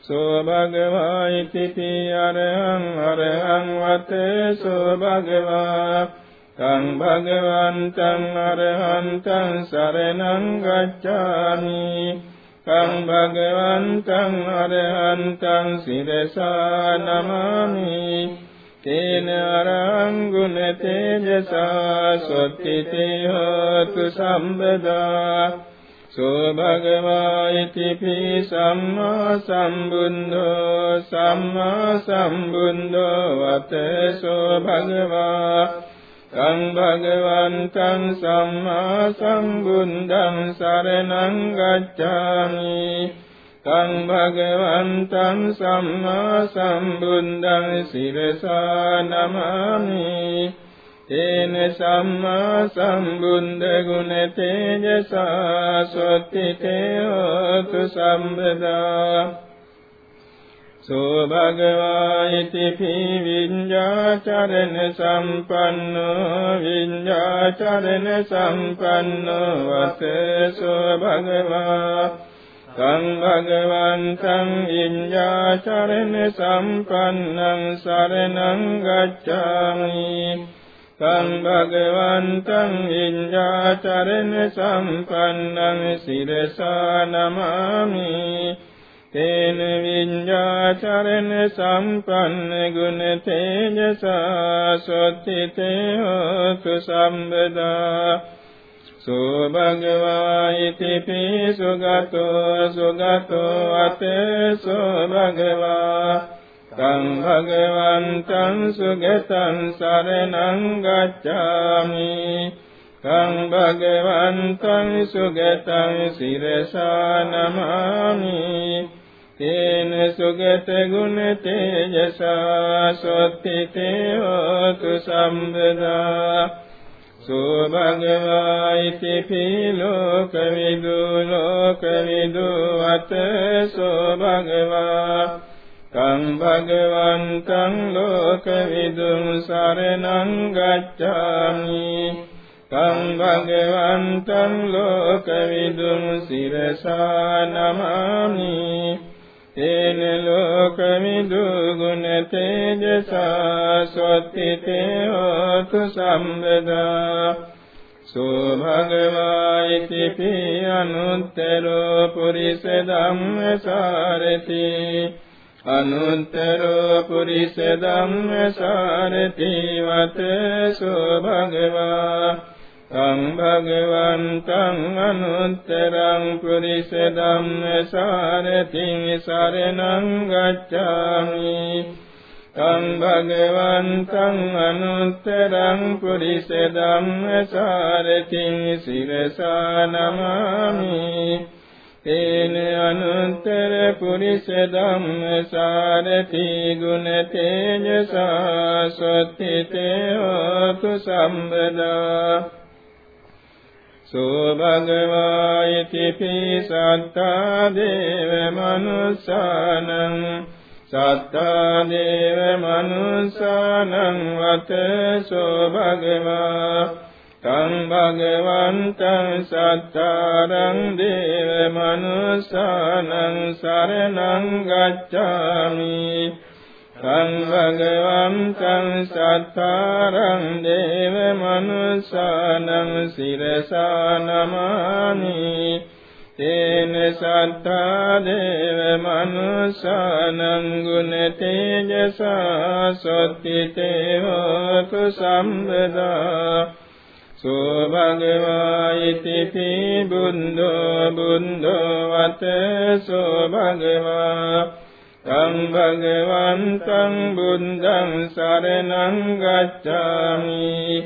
සෝ භගවා ඉති අරහං අරහං වතේ සෝ භගවා තං භගවන්තං අරහන්තං සරණං ගච්ඡාමි. කං භගවන්තං අරහන්තං සිරසා නමාමි. තේන අරං ගුණ තේජසා සොත්තිතේ හෝතු සම්බදා. සෝ භගවා ඉති පී සම්මා සම්බුද්ධෝ සම්මා සම්බුද්ධෝ වතසෝ භගවා තං භගවන්තං සම්මා සම්බුද්ධං සරණං ගච්ඡාමි. තං භගවන්තං සම්මා සම්බුද්ධං සිරසා නමාමි. තේන සම්මා සම්බුද්ධ ගුණ තේජසා සොත්තිතේ හෝතු සම්බදා. සෝ භගවා ඉති පී විඤ්ඤාචරණ සම්පන්නෝ විඤ්ඤාචරණ සම්පන්නෝ වතසෝ භගවා තං භගවන්තං විඤ්ඤාචරණ සම්පන්නං සරණං ගච්ඡාමි තං භගවන්තං විඤ්ඤාචරණ සම්පන්නං සිරසා නමාමි තේන විඤ්ඤාචරණ සම්පන්න ගුණ තේජසා සොත්තිතේ හෝතු සම්බදා. සෝ භගවා ඉති පිසුගතෝ සුගතෝ අතේ සෝ භගවා. තං භගවන්තං සුගතං සරණං ගච්ඡාමි. තං භගවන්තං සුගතං සිරසා නමාමි. තේන සුගත ගුණ තේජසා සොත්තිතේ හෝතු සම්බදා. සෝ භගවා ඉති පීලෝක විදු ලෝක විදු අත සෝ භගවා තං භගවන්තං ලෝකවිදුං සරණං ගච්ඡාමි. තං භගවන්තං ලෝකවිදුං සිරසා නමාමි. තේන ලෝකවිදු ගුණ තේජසා සොත්තිතේ හෝතු සම්බදා. සෝ භගවා ඉති පී අනුත්තරෝ පුරිස ධම්මසාරති. අනුත්තරෝ පුරිස ධම්මසාරති වතසෝ භගවා තං භගවන්තං අනුත්තරං පුරිස ධම්මසාරති සරණං ගච්ඡාමි. තං භගවන්තං අනුත්තරං පුරිස ධම්මසාරති සිරසා නමාමි. තේන අනුත්තර පුරිස ධම්මසාරති ගුණ තේජසා සොත්තිතේ හෝතු සම්බදා. සෝ භගවා ඉති පිසත්තා දේව මනුස්සානං සත්තා දේව මනුස්සානං වත සෝ භගවා තං භගවන්තං සත්තාරං දේව මනුස්සානං සරණං ගච්ඡාමි තං භගවන්තං සත්තාරං දේව මනුස්සානං සිරසා නමාමි තේන සත්තා දේව මනුස්සානං ගුණ තේජසා සොත්තිතේ හෝතු සම්බදා සෝ භගවා ඉති පී බුද්ධෝ බුද්ධෝ වත සෝ භගවා තං භගවන්තං බුද්ධං සරණං ගච්ඡාමි.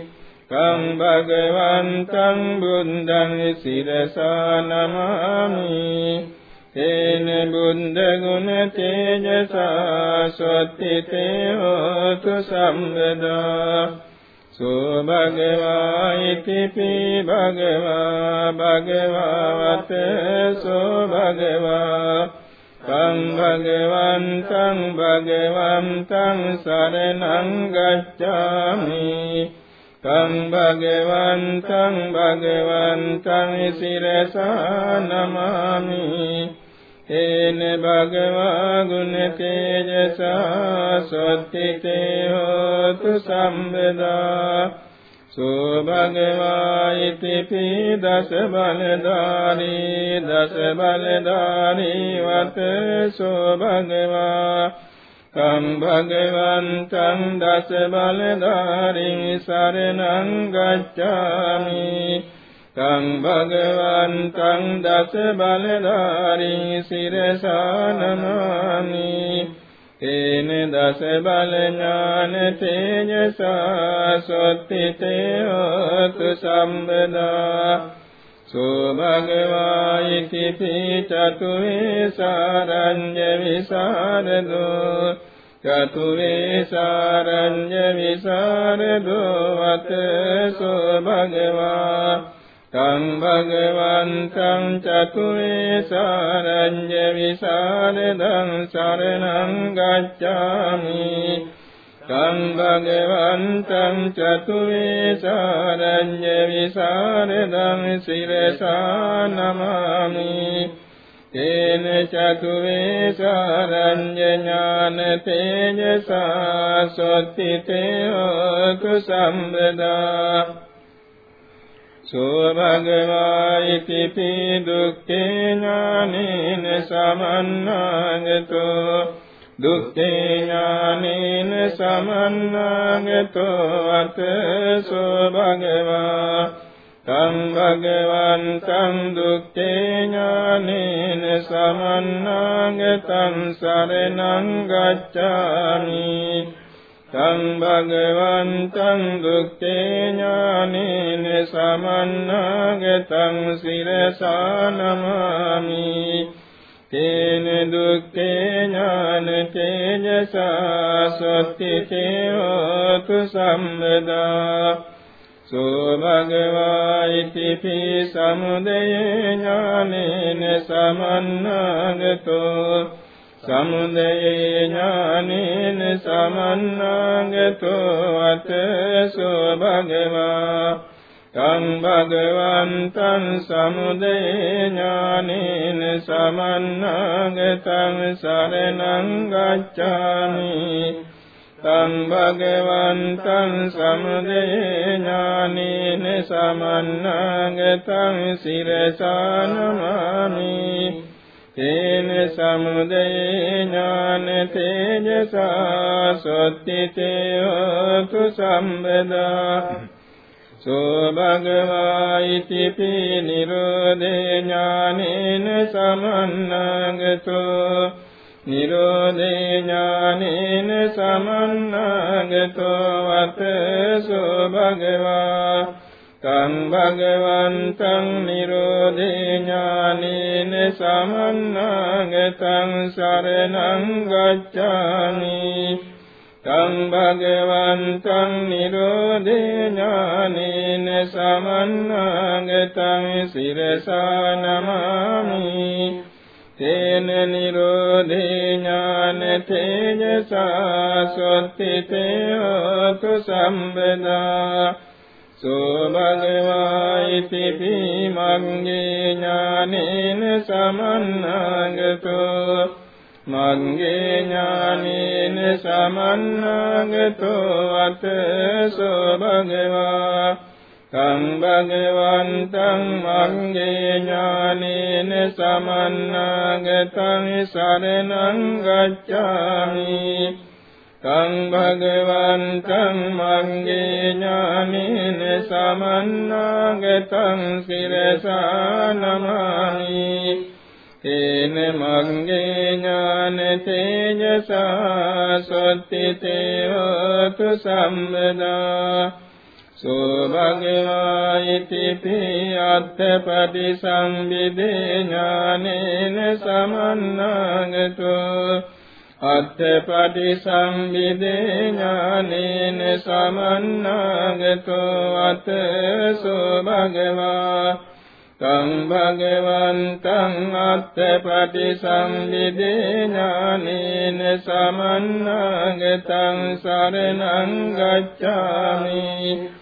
තං භගවන්තං බුද්ධං සිරසා නමාමි. තේන බුද්ධ ගුණ තේජසා සොත්තිතේ හෝතු සම්බදා. සෝ භගවා ඉති පී භගවා භගවාවත සෝ භගවා කං භගවන්තං භගවන්තං සරණං ගච්ඡාමි। කං භගවන්තං භගවන්තං සිරසා නමාමි। තේන භගවා ගුණ තේජසා සොත්තිතේ හෝතු සම්බදා। සෝ භගවා ඉතිපි දස බලදානී දස බලදානී වත සෝ භගවා කම් භගවන්තං දස බලදාරින් සරණං ගච්ඡාමි. කම් භගවන්තං දස බලදාරින් සිරසානමාමි තේන දස බල ඥාන තේජසා සොත්ති තේවතු සම්බදා සෝ භගවා ඉති පීචතුවේ සාරඤ්‍ය විසරදෝ චතුවේ සාරඤ්‍ය විසරදෝ වත සෝ භගවා තං භගවන්තං චතුවේ සාරඤ්‍ය විසරදං සරණං ගච්ඡාමි. තං භගවන්තං චතුවේ සාරඤ්‍ය විසරදං සිරසා නමාමි. තේන චතුවේ සාරඤ්‍ය ඥාන තේජසා සොත්ති තේවතු සම්බදා. සෝ භගවා ඉති පී දුක්ඛේ ඥානේන සමන්නාගතෝ. දුක්ඛේ ඥානේන සමන්නාගතෝ. අත සෝ භගවා තං භගවන්තං දුක්ඛේ ඥානේන සමන්නාගතං සරණං ගච්ඡාමි. තං භගවන්තං දුක්ඛේ ඥානේන සමන්නාගතං සිරසානමාමි. තේන දුක්ඛේ ඥාන තේජසා සොත්ති තේවතු සම්මදා සෝ භගවා ඉති පී සමුදය ඥානේන සමන්නාගතෝ. සමුදය ඥානේන සමන්නාගතෝ අතසෝ භගවා තං භගවන්තං සමුදය ඥානේන සමන්නාගතං සරණං ගච්ඡාමි. තං භගවන්තං සමුදය ඥානේන සමන්නාගතං සිරසානමාමි තේන සමුදය ඥාන තේජසා සොත්ති තේවතු සම්බදා. සෝ භගවා ඉති පී නිරෝධේ ඥානේන සමන්නාගතෝ. නිරෝධේ ඥානේන සමන්නාගතෝ. වත සෝ භගවා තං භගවන්තං නිරෝධේ ඥානේන සමන්නාගතං සරණං ගච්ඡාමි. තං භගවන්තං නිරෝධේ ඥානේන සමන්නාගතං සිරසා නමාමි. තේන නිරෝධේ ඥාන තේජසා සොත්ති තේවතු සම්බදා. සෝ භගවා ඉති පීමංගේ ඥානේන සමන්නාගතෝ මංගේ ඥානේන සමන්නාගතෝ අත සෝ භගවා කං භගවන්තං මංගේ ඥානේන සමන්නාගතං සරණං ගච්ඡාමි තං භගවන්තං මංගේ ඥානේන සමන්නාගතං සිරසා නමාමි තේන මංගේ ඥාන තේජසා සොත්ති තේවතු සම්මදා සෝ භගවා ඉති පී අත්ථපටි සංවිදේ ඥානේන සමන්නාගතෝ අත්ථපටි සංවිදේ ඥානේන සමන්නාගතෝ අතසෝ භගවා තං භගවන්තං අත්ථපටි සංවිදේ ඥානේන සමන්නාගතං සරණං ගච්ඡාමි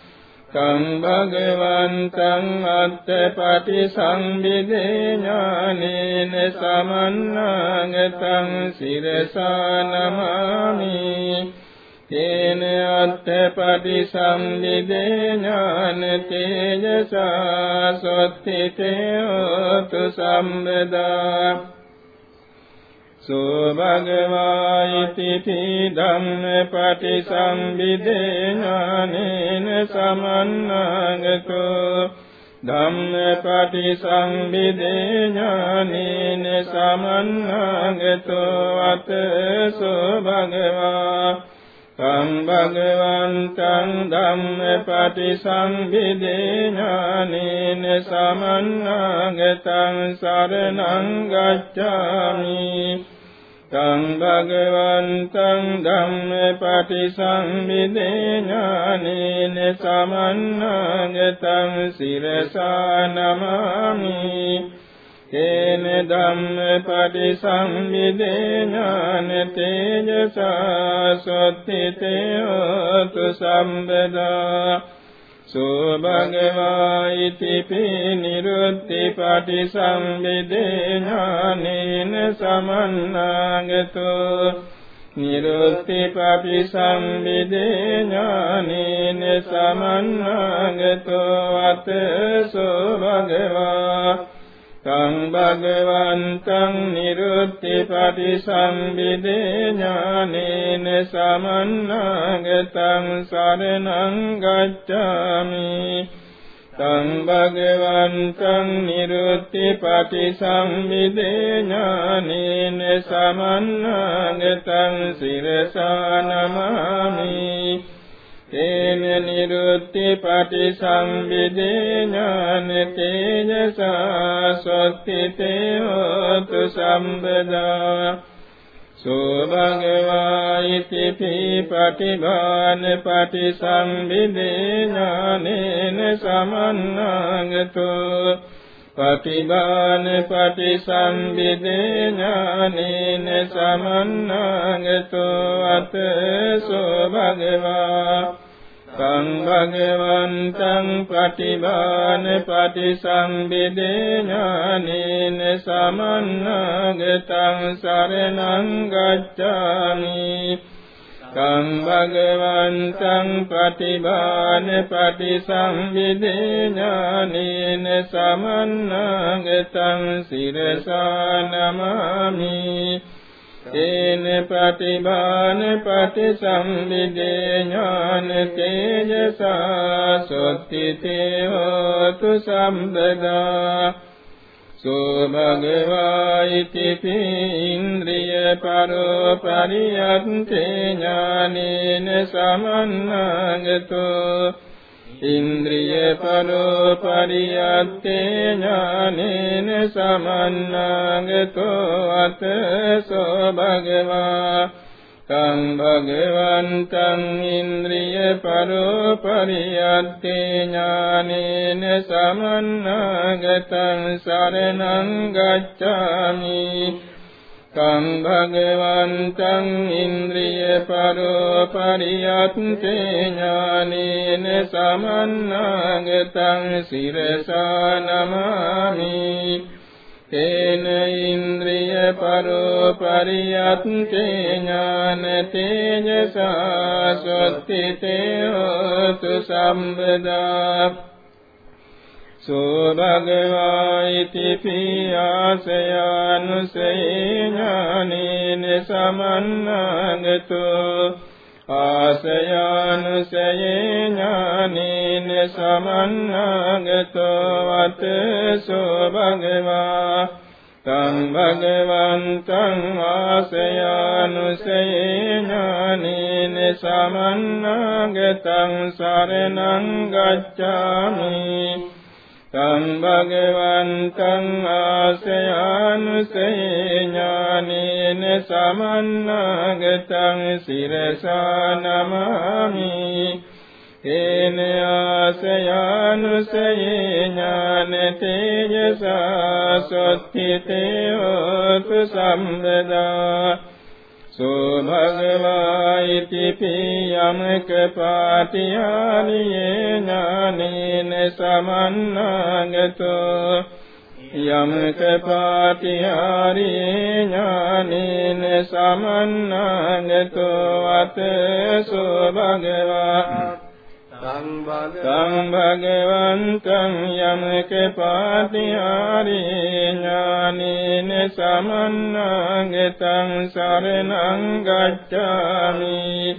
තං භගවන්තං අත්ථපටි සංවිදේ ඥානේන සමන්නාගතං සිරසා නමාමි. තේන අත්ථපටිසම්විදේ ඥාන තේජසා සොත්තිතේ හෝතු සම්බදා. සෝ භගවායිති ධම්ම පටිසම්විදේ ඥානේන සමන්නාගතෝ ධම්මපටි සංවිදේ ඥානේන සමන්නාගතෝ අතසෝ භගවා තං භගවන්තං ධම්මපටි සංවිදේ ඥානේන සමන්නාගතං සරණං ගච්ඡාමි තං භගවන්තං ධම්මපටිසම්භිදේ ඥානේන සමන්නාගතං සිරසා නමාමි. තේන ධම්මපටිසම්භිදේ ඥාන තේජසා සොත්තිතේ හෝතු සම්බදා. සෝ භගවා ඉතිපි නිරුත්ති පටිසම්භිදේ ඥානේන සමන්නාගතෝ. නිරුත්ති පටිසම්භිදේ ඥානේන සමන්නාගතෝ. අත සෝ භගවා තං භගවන්තං නිරුත්ති පටිසම්භිදේ ඥානේන සමන්නාගතං සරණං ගච්ඡාමි. තං භගවන්තං නිරුත්ති පටිසම්භිදේ ඥානේන සමන්නාගතං සිරසා නමාමි. තේන නිරුත්ති පටිසම්විදේ ඥාන තේජසා සොත්තිතේ හෝතු සම්බදා සෝ භගවා ඉති පටිභාන පටිසම්විදේ ඥානේන සමන්නාගතෝ පටිභාන පටිසම්විදේ ඥානේන සමන්නාගතෝ අතසෝ භගවා කං භගවන්තං පටිභාන පටිසම්විදේ ඥානේන සමන්නාගතං සරණං ගච්ඡාමි. කං භගවන්තං පටිභාන පටිසම්විදේ ඥානේන සමන්නාගතං සිරසා නමාමි. තේන පටිභාන පටිසම්විදේ ඥාන තේජසා සොත්තිතේ හෝතු සම්බදා. සෝ භගවා ඉති ඉන්ද්‍රිය පරෝ පරියත්තේ ඥානේන සමන්නාගතෝ. ඉන්ද්‍රිය පරෝ පරියත්තේ ඥානේන සමන්නාගතෝ අතසෝ භගවා තං භගවන්තං ඉන්ද්‍රිය පරෝ පරියත්තේ ඥානේන සමන්නාගතං සරණං ගච්ඡාමි තං භගවන්තං ඉන්ද්‍රිය පරෝ පරියත්තේ ඥානේන සමන්නාගතං සිරසා නමාමි. තේන ඉන්ද්‍රිය පරෝ පරියත්තේ ඥාන තේජසා සොත්තිතේ හෝතු සම්බදා. සෝ භගවා ඉති පියාසයානුසේ ඥානේන සමන්නාගතෝ. ආසයානුසයේ ඥානේන සමන්නාගතෝ. වතසෝ භගවා තං භගවන්තං ආසයානුසයේ ඥානේන සමන්නාගතං සරණං ගච්ඡාමි. තං භගවන්තං ආසයානුසේ ඥානේන සමන්නාගතං සිරසා නමාමි. තේන ආසයානුසේ ඥාන තේජසා සොත්තිතේ හෝතු සම්බදා. සෝ භගවා ඉති පියමක පාටියාලියේ ඥානේන සමන්නාගතෝ. යමක පාටිහාරි ඥානේන සමන්නාගතෝ. අතසෝ භගවා සංභගවන්තං යමක පාටිහාරි ඥානේන සමන්නාගතං සරණං ගච්ඡාමි.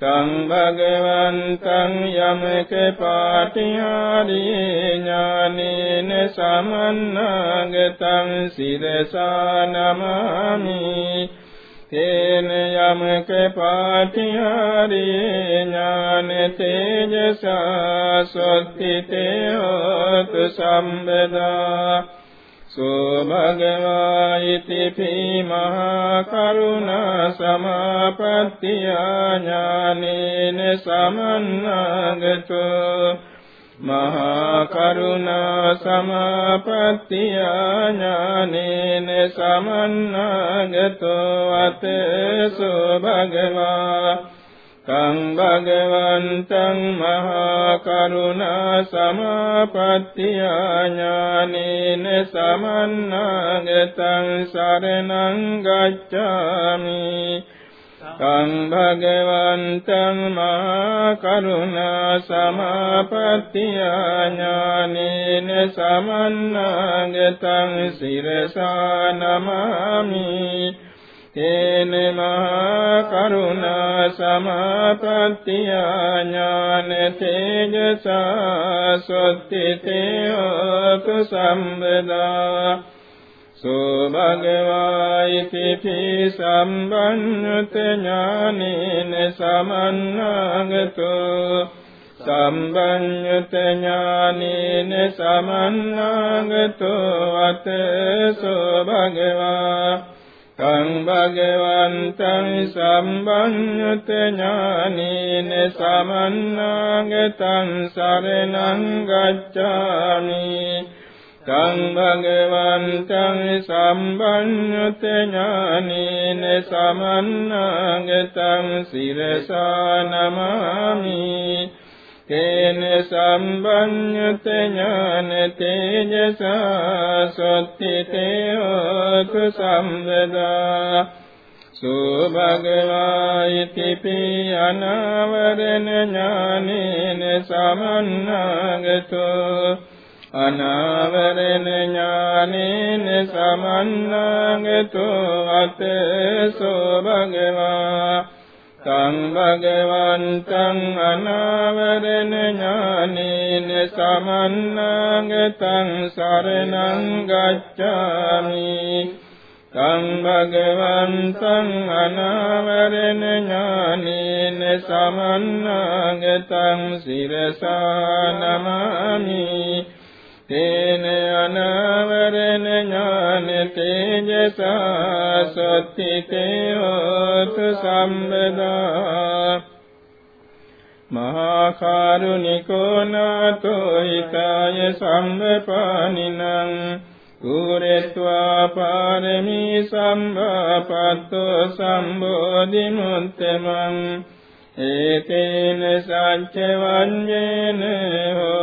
තං භගවන්තං යමක පාටිහාරී ඥානේන සමන්නාගතං සිරසා නමාමි. තේන යමක පාටිහාරී ඥාන තේජසා සොත්තිතේ හෝතු සම්බදා. සෝ භගවා ඉති පී මහා කරුණා සමාපත්තිය ඥානේන සමන්නාගතෝ. මහා කරුණා සමාපත්තිය ඥානේන සමන්නාගතෝ අතසෝ භගවා කං භගවන්තං මහා කරුණා සමාපත්තිය ඥානේන සමන්නාගතං සරණං ගච්ඡාමි කං භගවන්තං මහා කරුණා සමාපත්තිය ඥානේන සමන්නාගතං සිරසා නමාමි. තේන මහා කරුණා සමාපත්තිය ඥාන තේජසා සොත්තිතේ හෝතු සම්බදා. සෝ භගවා ඉති පී සම්බන්්‍යත ඥානේන සමන්නාගතෝ. සම්බන්්‍යත ඥානේන සමන්නාගතෝ. අතසෝ භගවා කං භගවන්තං සම්බන්්‍යත ඥානේන සමන්නාගතං සරණං ගච්ඡාමි. කං භගවන්තං සම්බන්්‍යත ඥානේන සමන්නාගතං සිරසා නමාමි. තේන සම්බන්්‍යත ඥාන තේජසා සොත්තිතේ හෝතු සම්බදා. සෝ භගවා ඉති පී අනාවරණ ඥානේන සමන්නාගතෝ. අනාවරණ ඥානේන සමන්නාගතෝ අතසෝ භගවා තං භගවන්තං අනාවරණ ඥානේන සමන්නාගතං සරණං ගච්ඡාමි තං භගවන්තං අනාවරණ ඥානේන සමන්නාගතං සිරසා නමාමි තේන අනාවරණ ඥාන තේජසා සත්‍තිතේ හෝතු සම්බදා. මහා කරුණිකෝ නාතෝ හිතාය සම්පපානිනං කුරෙත්වා පාරමී සම්භාපත්තෝ සම්බෝධි මුත්තමං ඒතේන සච්ච වඤ්ඤේන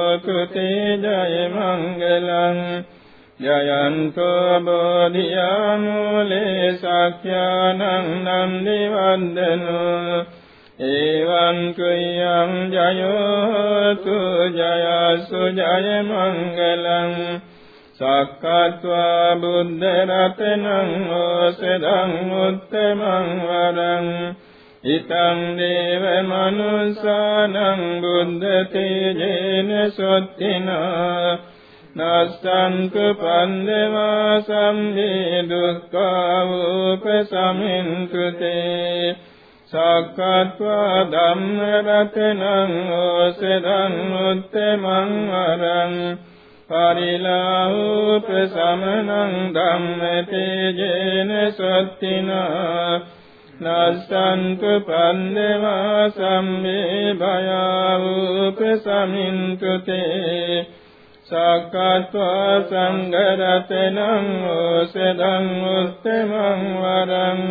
හෝතු තේ ජය මංගලං ජයන්තෝ බෝධියාමූලේ සක්ඛ්‍යානං නන්දි වන්දනෝ එවං කුයං ජයෝතු ජයසු ජය මංගලං සක්කත්වා බුද්ධ රතනං ඕසදං උත්තමං වරං ඉතං දේව මනුස්සානං බුද්ධ තේජේන සොත්තිනා නස්සන්තු පන්දවා සම්මේ දුක්ඛා උපසමින්තු තේ සක්කත්වා ධම්ම රතනං ඕසදං උත්තමං වරං පරිලාහුපසමනං ධම්ම තේජේන සොත්තිනා නස්සන්තු පන්දවා සම්මේ භයාවුපසමින්තු තේ සක්කත්වා සංඝරතනං ඕසදං උත්තමං වරං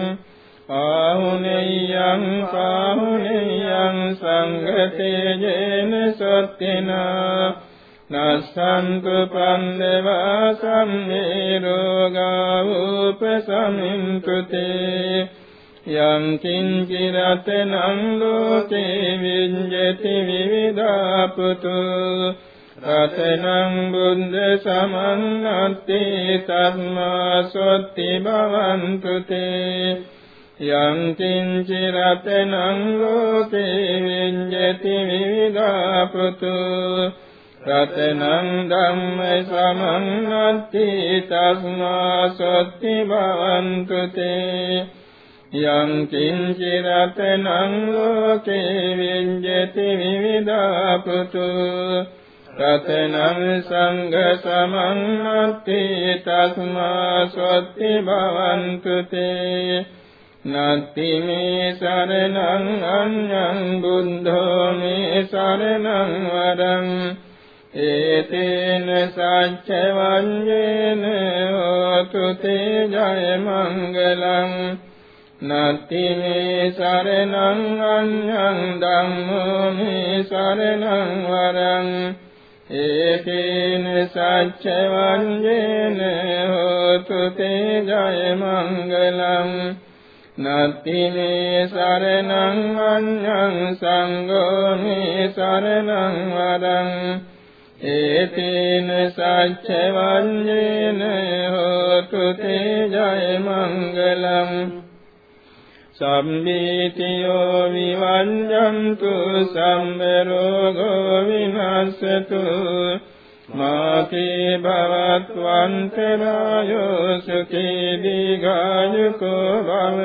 ආහුනේයං පාහුනේයං සංඝතේජේන සත්තිනා නස්සන්තු පන්දවා සම්මේ රෝගා උපසමින්තුතේ යං කිංචි රතනං ලෝකේ විඤ්ඤති විවිධාපතු රතනං බුද්ධ සමන්නත්ති තස්මා සොත්ති භවන්තු තේ යං කිංචි රතනං ලෝකේ විඤ්ඤති විවිධාපතු රතනං ධම්ම සමන්නත්ති තස්මා සොත්ති භවන්තු තේ යං කිංචි රතනං ලෝකේ විඤ්ඤති විවිධාපතු රතනං සංඝ සමන්නත්ති තස්මා සොත්ති භවන්තු තේ නත්ති මේ සරණං අඤ්ඤං බුද්ධෝ මේ සරණං වරං ඒතේන සච්ච වඤ්ඤේන හෝතු තේ ජය මංගලං නත්ති මේ සරණං අඤ්ඤං ධම්මෝ මේ සරණං වරං ඒකේන සච්ච වඤ්ඤේන හෝතු තේ ජය මංගලං නත්ති මේ සරණං අඤ්ඤං සංඝෝ මේ සරණං වරං ඒතේන සච්ච වඤ්ඤේන හෝතු තේ ජය මංගලං සම්මීතියෝ විවඤ්ඤන්තු සම්බ රෝගෝ විනස්සතු මාතේ භවත්වන්තරායෝ සුඛී දීඝායුකෝ භව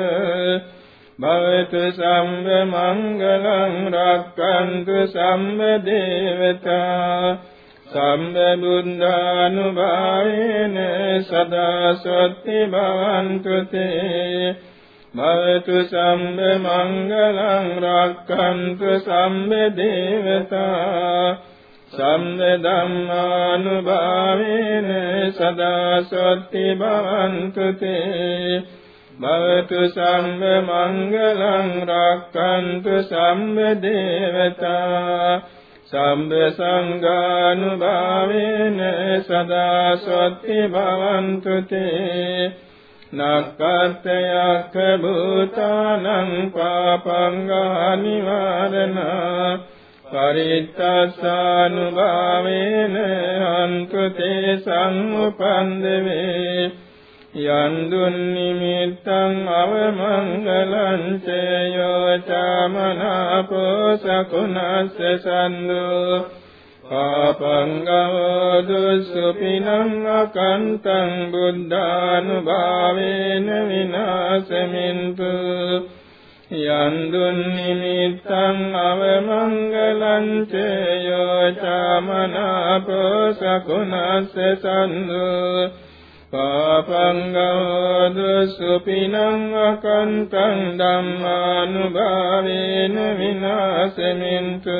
භවතු සම්බ මංගලං රක්칸තු සම්බ දේවතා සම්බ බුද්ධානුභාවේන සදා සොත්ති භවන්තු තේ භවතු සම්බ මංගලං රක්칸තු සම්බ දේවතා සම්බ ධම්මානුභාවේන සදා සොත්ති භවන්තු තේ භවතු සම්බ මංගලං රක්칸තු සම්බ දේවතා සම්බ සංඝානුභාවේන සදා සොත්ති භවන්තු තේ නක්කත්තයක්ඛ භූතානං පාපංගානිවාරණා පරිත්තස්සානුභාවේන අන්තු තේ සම්උපන්දවේ යන් දුන් නිමිත්තං අවමංගලං චයෝ චාමනාපෝ සකුණස්ස සන්දෝ පාපංගවෝ දුස්සුපිනං අකන්තං බුද්ධානුභාවේන විනාශමින්තු යන් දුන් නිමිත්තං අවමංගලං චයෝ චාමනාපෝ සකුණස්ස සන්දෝ පාපංගවෝ දුස්සුපිනං අකන්තං ධම්මානුභාවේන විනාශමින්තු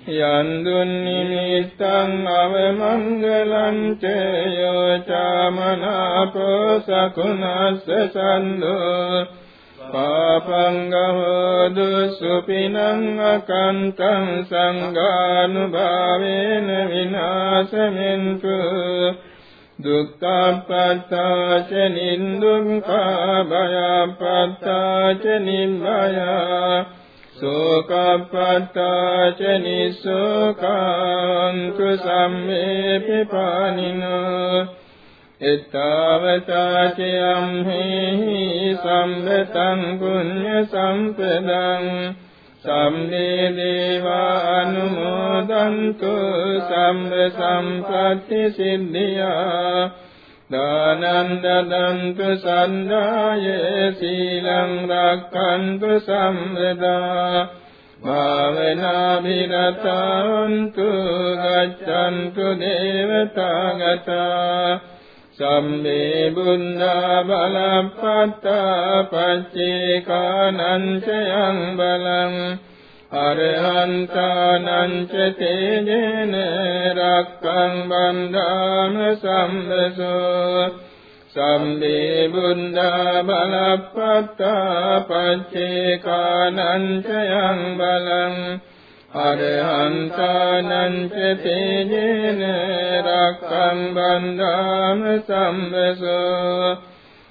යන් දුන් නිමිත්තං අවමංගලං චයෝ චාමනාපෝ සකුණස්ස සන්දෝ. පාපංගහෝ දුස්සුපිනං අකන්තං සංඝානුභාවේන විනාශමින්තු. දුක්ඛපත්තාච නින්දුක්ඛා භයපත්තාච නිබ්බයා. සෝකප්පත්තාච නිසෝකාන්තු සම්මේ පිපානිනෝ එත්තාවතාචයම් හේහි සම්බතං පුඤ්ඤ සම්පදං සම්මේ දේවා අනුමෝදන්තු සම්බ සම්පත්ති සිද්ධියා දානං දදන්තු සන්දාය සීලං රක්ඛන්තු සම්මදා භාවනාභිරතාන්තු ගච්ඡන්තු දේවතාගතා සම්මේ බුද්ධා බලප්පත්තා පච්චේකානං චයං බලං අරහන්තානං ච තේජේන රක්ඛං බන්ධාන සම්බසෝ සම්මේ බුද්ධා බලප්පත්තා පච්චේකානං චයං බලං අරහන්තානං ච තේජේන රක්ඛං බන්ධාම සම්බසෝ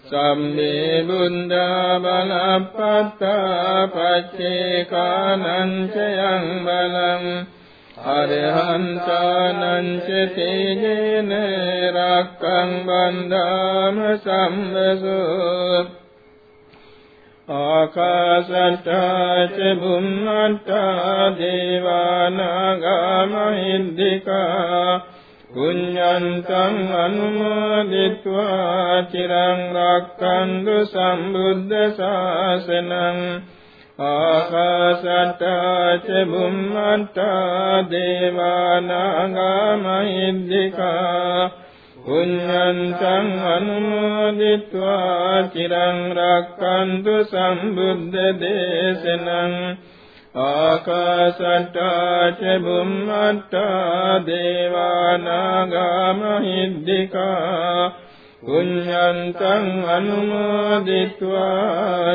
සම්මේ බුද්ධා බලප්පත්තා පච්චේකානං ච යං බලං අරහන්තානං ච තේජේන රක්ඛං බන්ධාම සම්බසෝ ආකාශට්ටා ච බුම්මට්ටා දේවානාගා මහිද්దికා පුඤ්ඤන්තං අනුමෝදිत्वा චිරං රක්ඛන්තු සම්බුද්ධ ශාසනං ආකාශට්ටා ච බුම්මට්ටා දේවානාගා මහිද්దికා පුඤ්ඤන්තං අනුමෝදිत्वा චිරං රක්ඛන්තු සම්බුද්ධ දේශනං ආකාශට්ටා ච බුම්මට්ටා දේවානාගා මහිද්దికා පුඤ්ඤන්තං අනුමෝදිත्वा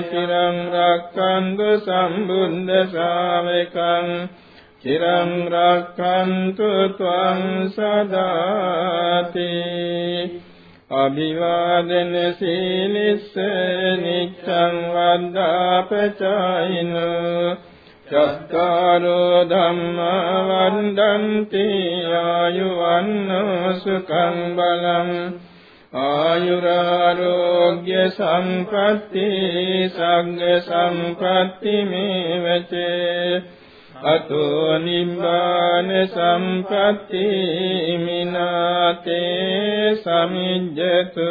চিරං රක්ඛන්තු සම්බුද්ධ ශාවකං চিරං රක්ඛන්තු ත්වං සදාති අභිවාදන සීලිස්ස නිච්ඡං වද්දාපචායිනෝ චත්තාරෝ ධම්මා වන්දන්ති ආයුවන්නෝ සුඛං බලං ආයුරාරෝග්‍ය සම්පatti සග්ග සම්පatti මේවචේ අතෝ නිබ්බාන සම්පatti මිනාතේ සමිජ්ජතු